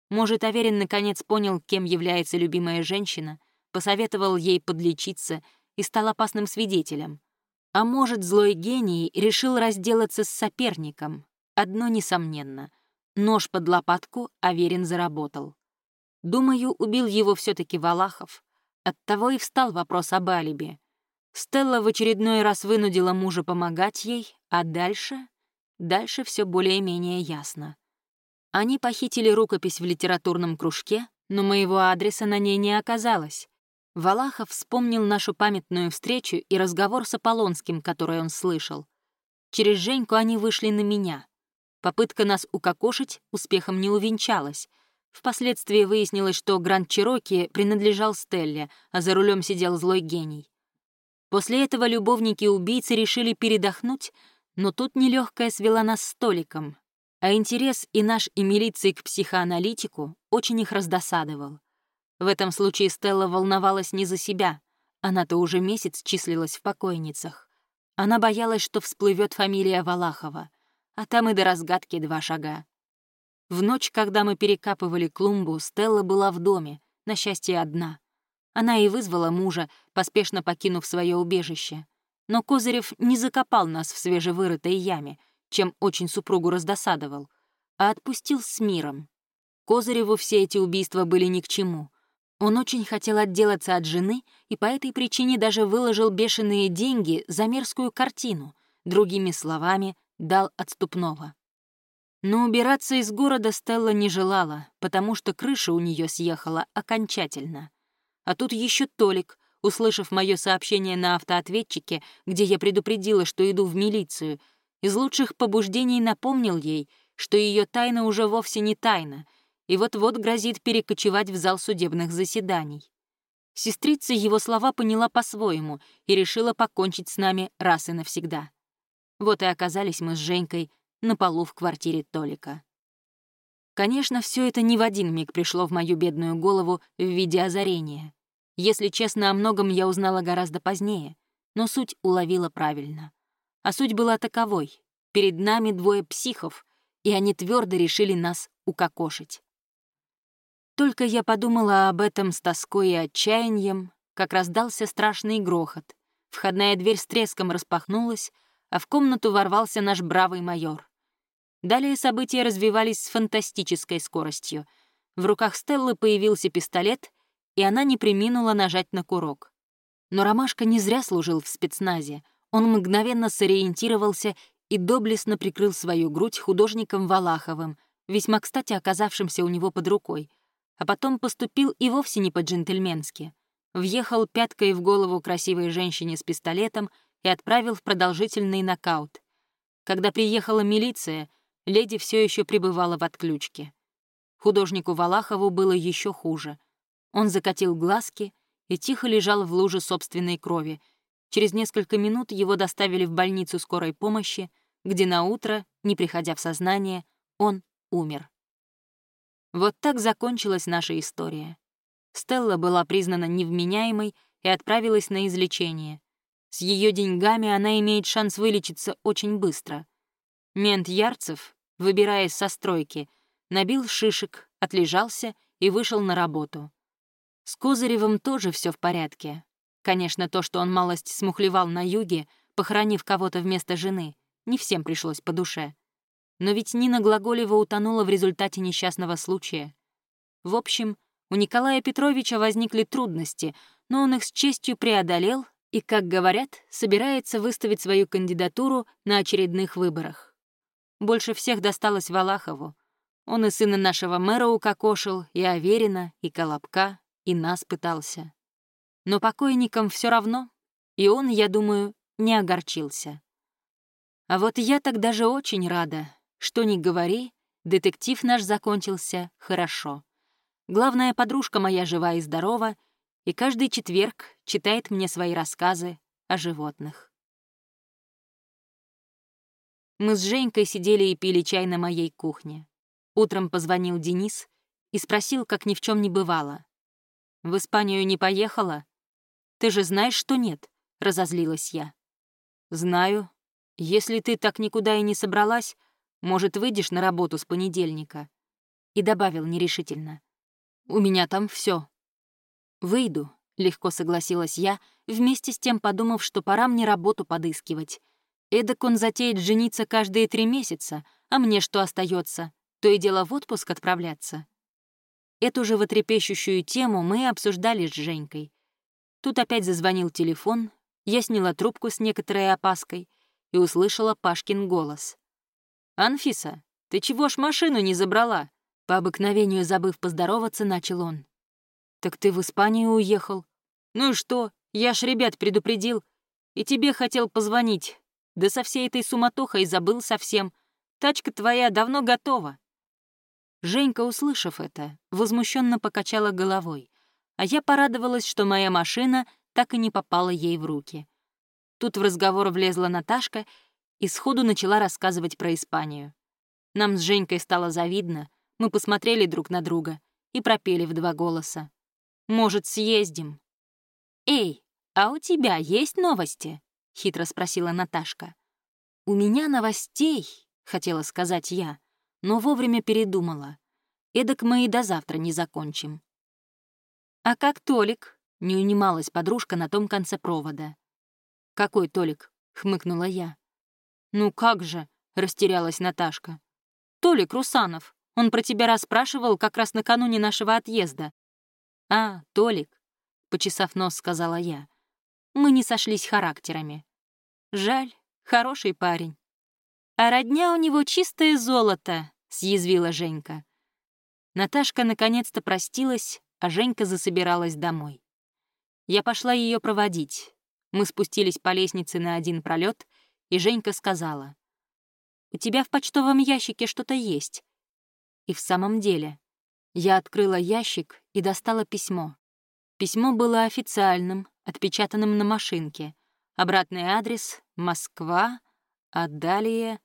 Может, Аверин наконец понял, кем является любимая женщина, посоветовал ей подлечиться и стал опасным свидетелем. А может, злой гений решил разделаться с соперником. Одно несомненно. Нож под лопатку Аверин заработал. Думаю, убил его все таки Валахов. Оттого и встал вопрос об алиби. Стелла в очередной раз вынудила мужа помогать ей, а дальше Дальше все более-менее ясно. Они похитили рукопись в литературном кружке, но моего адреса на ней не оказалось. Валахов вспомнил нашу памятную встречу и разговор с Аполлонским, который он слышал. Через Женьку они вышли на меня. Попытка нас укокошить успехом не увенчалась. Впоследствии выяснилось, что Гранд Чироки принадлежал Стелле, а за рулем сидел злой гений. После этого любовники убийцы решили передохнуть, но тут нелегкая свела нас столиком, а интерес и наш, и милиции к психоаналитику очень их раздосадовал. В этом случае Стелла волновалась не за себя. Она-то уже месяц числилась в покойницах. Она боялась, что всплывет фамилия Валахова, а там и до разгадки два шага. В ночь, когда мы перекапывали клумбу, Стелла была в доме, на счастье одна. Она и вызвала мужа, поспешно покинув свое убежище. Но Козырев не закопал нас в свежевырытой яме, чем очень супругу раздосадовал, а отпустил с миром. Козыреву все эти убийства были ни к чему — он очень хотел отделаться от жены и по этой причине даже выложил бешеные деньги за мерзкую картину, другими словами, дал отступного. Но убираться из города Стелла не желала, потому что крыша у нее съехала окончательно. А тут еще Толик, услышав мое сообщение на автоответчике, где я предупредила, что иду в милицию, из лучших побуждений напомнил ей, что ее тайна уже вовсе не тайна — и вот-вот грозит перекочевать в зал судебных заседаний. Сестрица его слова поняла по-своему и решила покончить с нами раз и навсегда. Вот и оказались мы с Женькой на полу в квартире Толика. Конечно, все это не в один миг пришло в мою бедную голову в виде озарения. Если честно, о многом я узнала гораздо позднее, но суть уловила правильно. А суть была таковой. Перед нами двое психов, и они твердо решили нас укокошить. Только я подумала об этом с тоской и отчаянием, как раздался страшный грохот. Входная дверь с треском распахнулась, а в комнату ворвался наш бравый майор. Далее события развивались с фантастической скоростью. В руках Стеллы появился пистолет, и она не приминула нажать на курок. Но Ромашка не зря служил в спецназе. Он мгновенно сориентировался и доблестно прикрыл свою грудь художником Валаховым, весьма кстати оказавшимся у него под рукой — а потом поступил и вовсе не по-джентльменски. Въехал пяткой в голову красивой женщине с пистолетом и отправил в продолжительный нокаут. Когда приехала милиция, леди все еще пребывала в отключке. Художнику Валахову было еще хуже. Он закатил глазки и тихо лежал в луже собственной крови. Через несколько минут его доставили в больницу скорой помощи, где на утро, не приходя в сознание, он умер. Вот так закончилась наша история. Стелла была признана невменяемой и отправилась на излечение. С ее деньгами она имеет шанс вылечиться очень быстро. Мент Ярцев, выбираясь со стройки, набил шишек, отлежался и вышел на работу. С Козыревым тоже все в порядке. Конечно, то, что он малость смухлевал на юге, похоронив кого-то вместо жены, не всем пришлось по душе. Но ведь Нина Глаголева утонула в результате несчастного случая. В общем, у Николая Петровича возникли трудности, но он их с честью преодолел и, как говорят, собирается выставить свою кандидатуру на очередных выборах. Больше всех досталось Валахову. Он и сына нашего мэра укокошил, и Аверина, и Колобка, и нас пытался. Но покойникам все равно, и он, я думаю, не огорчился. А вот я тогда же очень рада, что ни говори, детектив наш закончился хорошо. Главная подружка моя жива и здорова, и каждый четверг читает мне свои рассказы о животных. Мы с Женькой сидели и пили чай на моей кухне. Утром позвонил Денис и спросил, как ни в чем не бывало. «В Испанию не поехала? Ты же знаешь, что нет», — разозлилась я. «Знаю. Если ты так никуда и не собралась, может, выйдешь на работу с понедельника?» И добавил нерешительно. «У меня там все. «Выйду», — легко согласилась я, вместе с тем подумав, что пора мне работу подыскивать. Эдак он затеет жениться каждые три месяца, а мне что остается? То и дело в отпуск отправляться. Эту же вотрепещущую тему мы обсуждали с Женькой. Тут опять зазвонил телефон, я сняла трубку с некоторой опаской и услышала Пашкин голос. «Анфиса, ты чего ж машину не забрала?» По обыкновению забыв поздороваться, начал он. «Так ты в Испанию уехал?» «Ну и что? Я ж ребят предупредил. И тебе хотел позвонить. Да со всей этой суматохой забыл совсем. Тачка твоя давно готова». Женька, услышав это, возмущенно покачала головой, а я порадовалась, что моя машина так и не попала ей в руки. Тут в разговор влезла Наташка и сходу начала рассказывать про Испанию. Нам с Женькой стало завидно, мы посмотрели друг на друга и пропели в два голоса. «Может, съездим?» «Эй, а у тебя есть новости?» — хитро спросила Наташка. «У меня новостей», — хотела сказать я, но вовремя передумала. Эдак мы и до завтра не закончим. «А как Толик?» — не унималась подружка на том конце провода. «Какой Толик?» — хмыкнула я. «Ну как же?» — растерялась Наташка. «Толик Русанов. Он про тебя расспрашивал как раз накануне нашего отъезда». «А, Толик», — почесав нос, сказала я. «Мы не сошлись характерами. Жаль, хороший парень». «А родня у него чистое золото», — съязвила Женька. Наташка наконец-то простилась, а Женька засобиралась домой. Я пошла ее проводить. Мы спустились по лестнице на один пролет — и Женька сказала, «У тебя в почтовом ящике что-то есть». И в самом деле, я открыла ящик и достала письмо. Письмо было официальным, отпечатанным на машинке. Обратный адрес — Москва, а далее...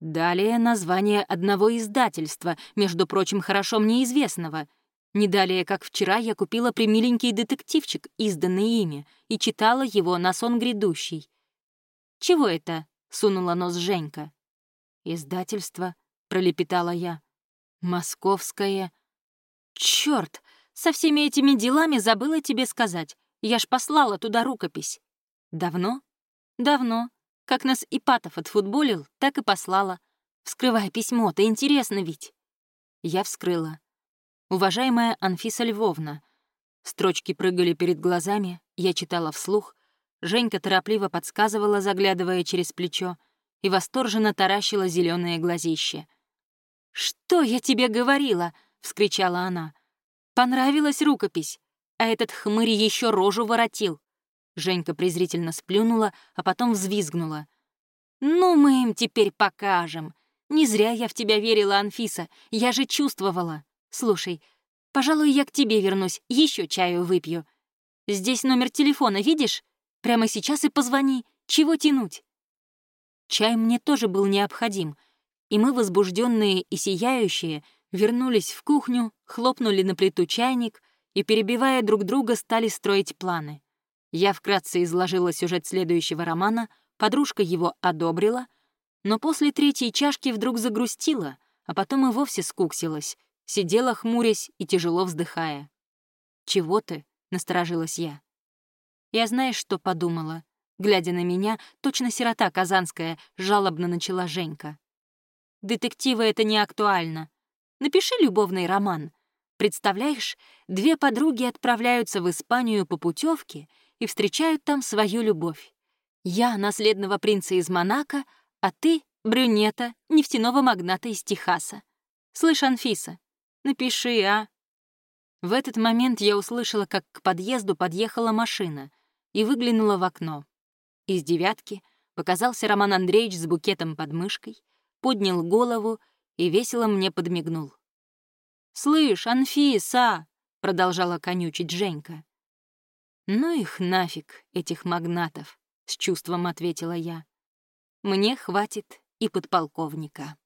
Далее название одного издательства, между прочим, хорошо мне известного. Не далее, как вчера, я купила примиленький детективчик, изданный ими, и читала его на сон грядущий. «Чего это?» — сунула нос Женька. «Издательство», — пролепетала я. «Московское». «Чёрт! Со всеми этими делами забыла тебе сказать. Я ж послала туда рукопись». «Давно?» «Давно. Как нас Ипатов отфутболил, так и послала. Вскрывай письмо, то интересно ведь». Я вскрыла. «Уважаемая Анфиса Львовна». Строчки прыгали перед глазами, я читала вслух, Женька торопливо подсказывала, заглядывая через плечо, и восторженно таращила зеленые глазища. «Что я тебе говорила?» — вскричала она. «Понравилась рукопись, а этот хмырь еще рожу воротил». Женька презрительно сплюнула, а потом взвизгнула. «Ну, мы им теперь покажем. Не зря я в тебя верила, Анфиса, я же чувствовала. Слушай, пожалуй, я к тебе вернусь, еще чаю выпью. Здесь номер телефона, видишь? Прямо сейчас и позвони. Чего тянуть?» Чай мне тоже был необходим, и мы, возбужденные и сияющие, вернулись в кухню, хлопнули на плиту чайник и, перебивая друг друга, стали строить планы. Я вкратце изложила сюжет следующего романа, подружка его одобрила, но после третьей чашки вдруг загрустила, а потом и вовсе скуксилась, сидела хмурясь и тяжело вздыхая. «Чего ты?» — насторожилась я. Я знаешь, что подумала? Глядя на меня, точно сирота казанская, жалобно начала Женька. Детективы — это не актуально. Напиши любовный роман. Представляешь, две подруги отправляются в Испанию по путевке и встречают там свою любовь. Я — наследного принца из Монако, а ты — брюнета, нефтяного магната из Техаса. Слышь, Анфиса, напиши, а?» В этот момент я услышала, как к подъезду подъехала машина и выглянула в окно. Из девятки показался Роман Андреевич с букетом под мышкой, поднял голову и весело мне подмигнул. «Слышь, Анфиса!» — продолжала конючить Женька. «Ну их нафиг, этих магнатов», — с чувством ответила я. «Мне хватит и подполковника».